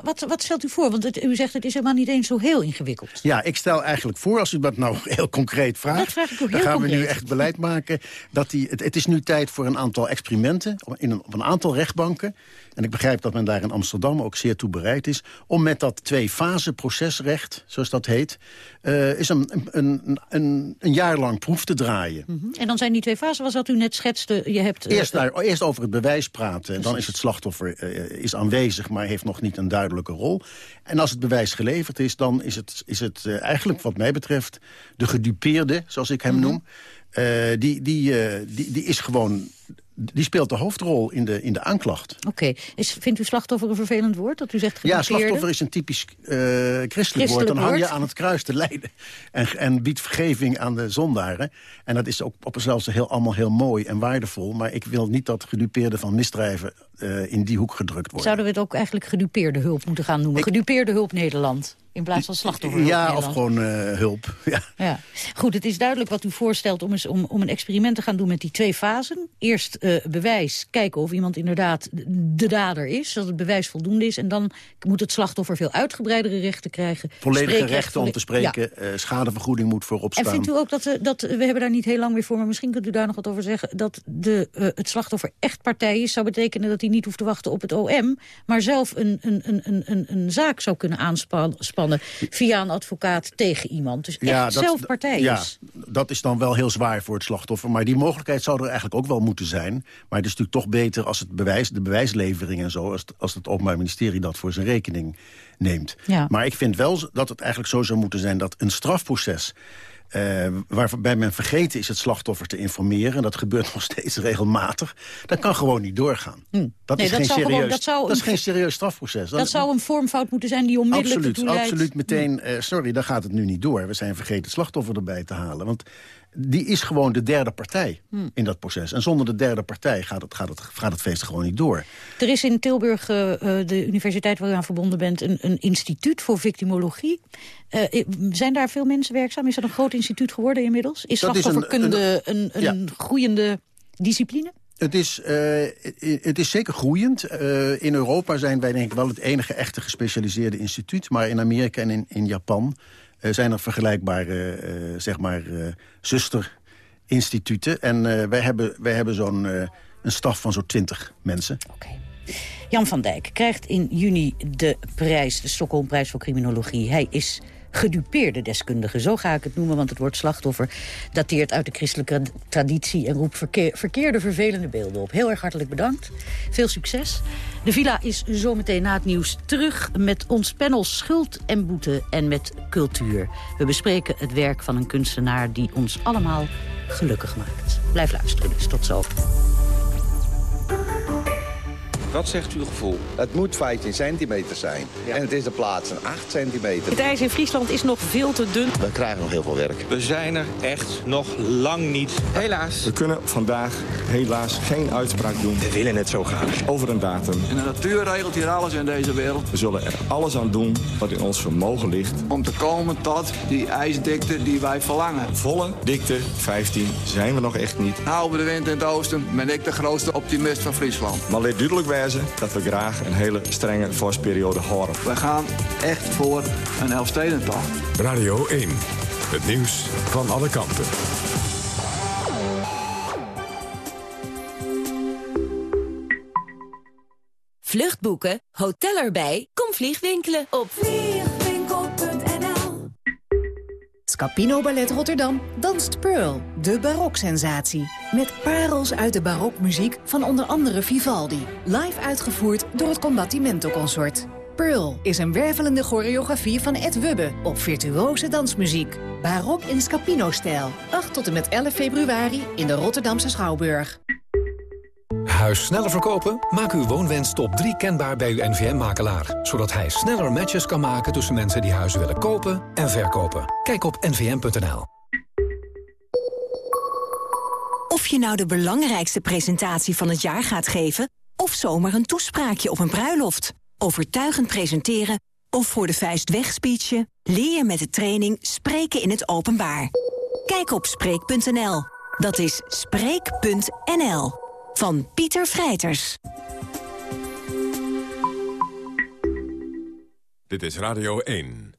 wat, wat stelt u voor? Want u zegt het is helemaal niet eens zo heel ingewikkeld. Ja, ik stel eigenlijk voor, als u dat nou heel concreet vraagt... Dat vraag ik ook dan heel gaan concreet. we nu echt beleid maken. Dat die, het, is nu tijd voor een aantal experimenten in een, op een aantal rechtbanken. En ik begrijp dat men daar in Amsterdam ook zeer toe bereid is... om met dat twee-fase procesrecht, zoals dat heet... Is een, een, een, een jaar lang proef te draaien. En dan zijn die twee fasen, was wat u net schetste. Je hebt, eerst, daar, eerst over het bewijs praten. En dan is het slachtoffer uh, is aanwezig, maar heeft nog niet een duidelijke rol. En als het bewijs geleverd is, dan is het, is het eigenlijk wat mij betreft... de gedupeerde, zoals ik hem mm -hmm. noem... die, die, die, die is gewoon die speelt de hoofdrol in de, in de aanklacht. Oké. Okay. Vindt u slachtoffer een vervelend woord? Dat u zegt ja, slachtoffer is een typisch uh, christelijk, christelijk woord. Dan hang je aan het kruis te lijden. En, en biedt vergeving aan de zondaren. En dat is ook op zichzelf heel, allemaal heel mooi en waardevol. Maar ik wil niet dat gedupeerden van misdrijven uh, in die hoek gedrukt worden. Zouden we het ook eigenlijk gedupeerde hulp moeten gaan noemen? Ik, gedupeerde hulp Nederland. In plaats van slachtoffer. Ja, of gewoon uh, hulp. [LAUGHS] Ja. ja. Goed, het is duidelijk wat u voorstelt om, eens, om, om een experiment te gaan doen met die twee fasen. Eerst uh, bewijs, kijken of iemand inderdaad de dader is. Dat het bewijs voldoende is. En dan moet het slachtoffer veel uitgebreidere rechten krijgen. Volledige rechten om te spreken. Ja. Uh, schadevergoeding moet voorop staan. En vindt u ook dat, dat, we hebben daar niet heel lang meer voor... maar misschien kunt u daar nog wat over zeggen... dat de, het slachtoffer echt partij is, zou betekenen dat hij niet hoeft te wachten op het OM... maar zelf een, een, een, een, een zaak zou kunnen aanspannen via een advocaat tegen iemand. Dus echt ja, dat, zelf partij ja, is. dat is dan wel heel zwaar voor het slachtoffer. Maar die mogelijkheid zou er eigenlijk ook wel moeten zijn. Maar het is natuurlijk toch beter als het bewijs, de bewijslevering en zo... als het, als het Openbaar Ministerie dat voor zijn rekening neemt. Ja. Maar ik vind wel dat het eigenlijk zo zou moeten zijn... dat een strafproces... Uh, waarbij men vergeten is het slachtoffer te informeren... en dat gebeurt [LAUGHS] nog steeds regelmatig... dat kan gewoon niet doorgaan. Hm. Dat, nee, is dat, geen serieus, gewoon, dat, een, is geen serieus strafproces. Dat, dat zou een vormfout moeten zijn die onmiddellijk absoluut. Absoluut, meteen, uh, sorry, daar gaat het nu niet door. We zijn vergeten het slachtoffer erbij te halen. Want die is gewoon de derde partij hm. in dat proces. En zonder de derde partij gaat het, gaat het, gaat het feest gewoon niet door. Er is in Tilburg, uh, de universiteit waar u aan verbonden bent... een, een instituut voor victimologie. Uh, zijn daar veel mensen werkzaam? Is dat een groot instituut geworden inmiddels? Is slachtofferkunde een, een, een, ja. groeiende discipline? Het is, uh, het is zeker groeiend. Uh, in Europa zijn wij denk ik wel het enige echte gespecialiseerde instituut. Maar in Amerika en in, in Japan zijn er vergelijkbare zeg maar, zusterinstituten. En wij hebben, wij hebben zo'n een staf van zo'n twintig mensen. Oké. Okay. Jan van Dijk krijgt in juni de prijs, de Stockholmprijs voor criminologie. Hij is gedupeerde deskundige, zo ga ik het noemen... want het woord slachtoffer dateert uit de christelijke traditie... en roept verkeer, verkeerde, vervelende beelden op. Heel erg hartelijk bedankt. Veel succes. De villa is zometeen na het nieuws terug met ons panel Schuld en Boete en met cultuur. We bespreken het werk van een kunstenaar die ons allemaal gelukkig maakt. Blijf luisteren dus, tot zo. Wat zegt uw gevoel? Het moet 15 centimeter zijn. Ja. En het is de plaats een 8 centimeter. Het ijs in Friesland is nog veel te dun. We krijgen nog heel veel werk. We zijn er echt nog lang niet. Helaas. We kunnen vandaag helaas geen uitspraak doen. We willen het zo graag. Over een datum. En de natuur regelt hier alles in deze wereld. We zullen er alles aan doen wat in ons vermogen ligt. Om te komen tot die ijsdikte die wij verlangen. Volle dikte 15 zijn we nog echt niet. Nou, over de wind in het oosten ben ik de grootste optimist van Friesland. Maar let duidelijk wijzen dat we graag een hele strenge vorstperiode horen. We gaan echt voor een Elfstedentocht. Radio 1, het nieuws van alle kanten. Vluchtboeken, hotel erbij, kom vliegwinkelen op vliegwinkel.nl Scapino Ballet Rotterdam danst Pearl, de baroksensatie. Met parels uit de barokmuziek van onder andere Vivaldi. Live uitgevoerd door het Combattimento Consort. Pearl is een wervelende choreografie van Ed Wubbe op virtuose dansmuziek. Barok in Scapino-stijl. 8 tot en met 11 februari in de Rotterdamse Schouwburg. Huis sneller verkopen? Maak uw woonwens top 3 kenbaar bij uw NVM-makelaar. Zodat hij sneller matches kan maken tussen mensen die huizen willen kopen en verkopen. Kijk op nvm.nl. Of je nou de belangrijkste presentatie van het jaar gaat geven... of zomaar een toespraakje op een bruiloft. Overtuigend presenteren of voor de vuist wegspeechen... leer je met de training Spreken in het Openbaar. Kijk op Spreek.nl. Dat is Spreek.nl. Van Pieter Vrijters. Dit is Radio 1.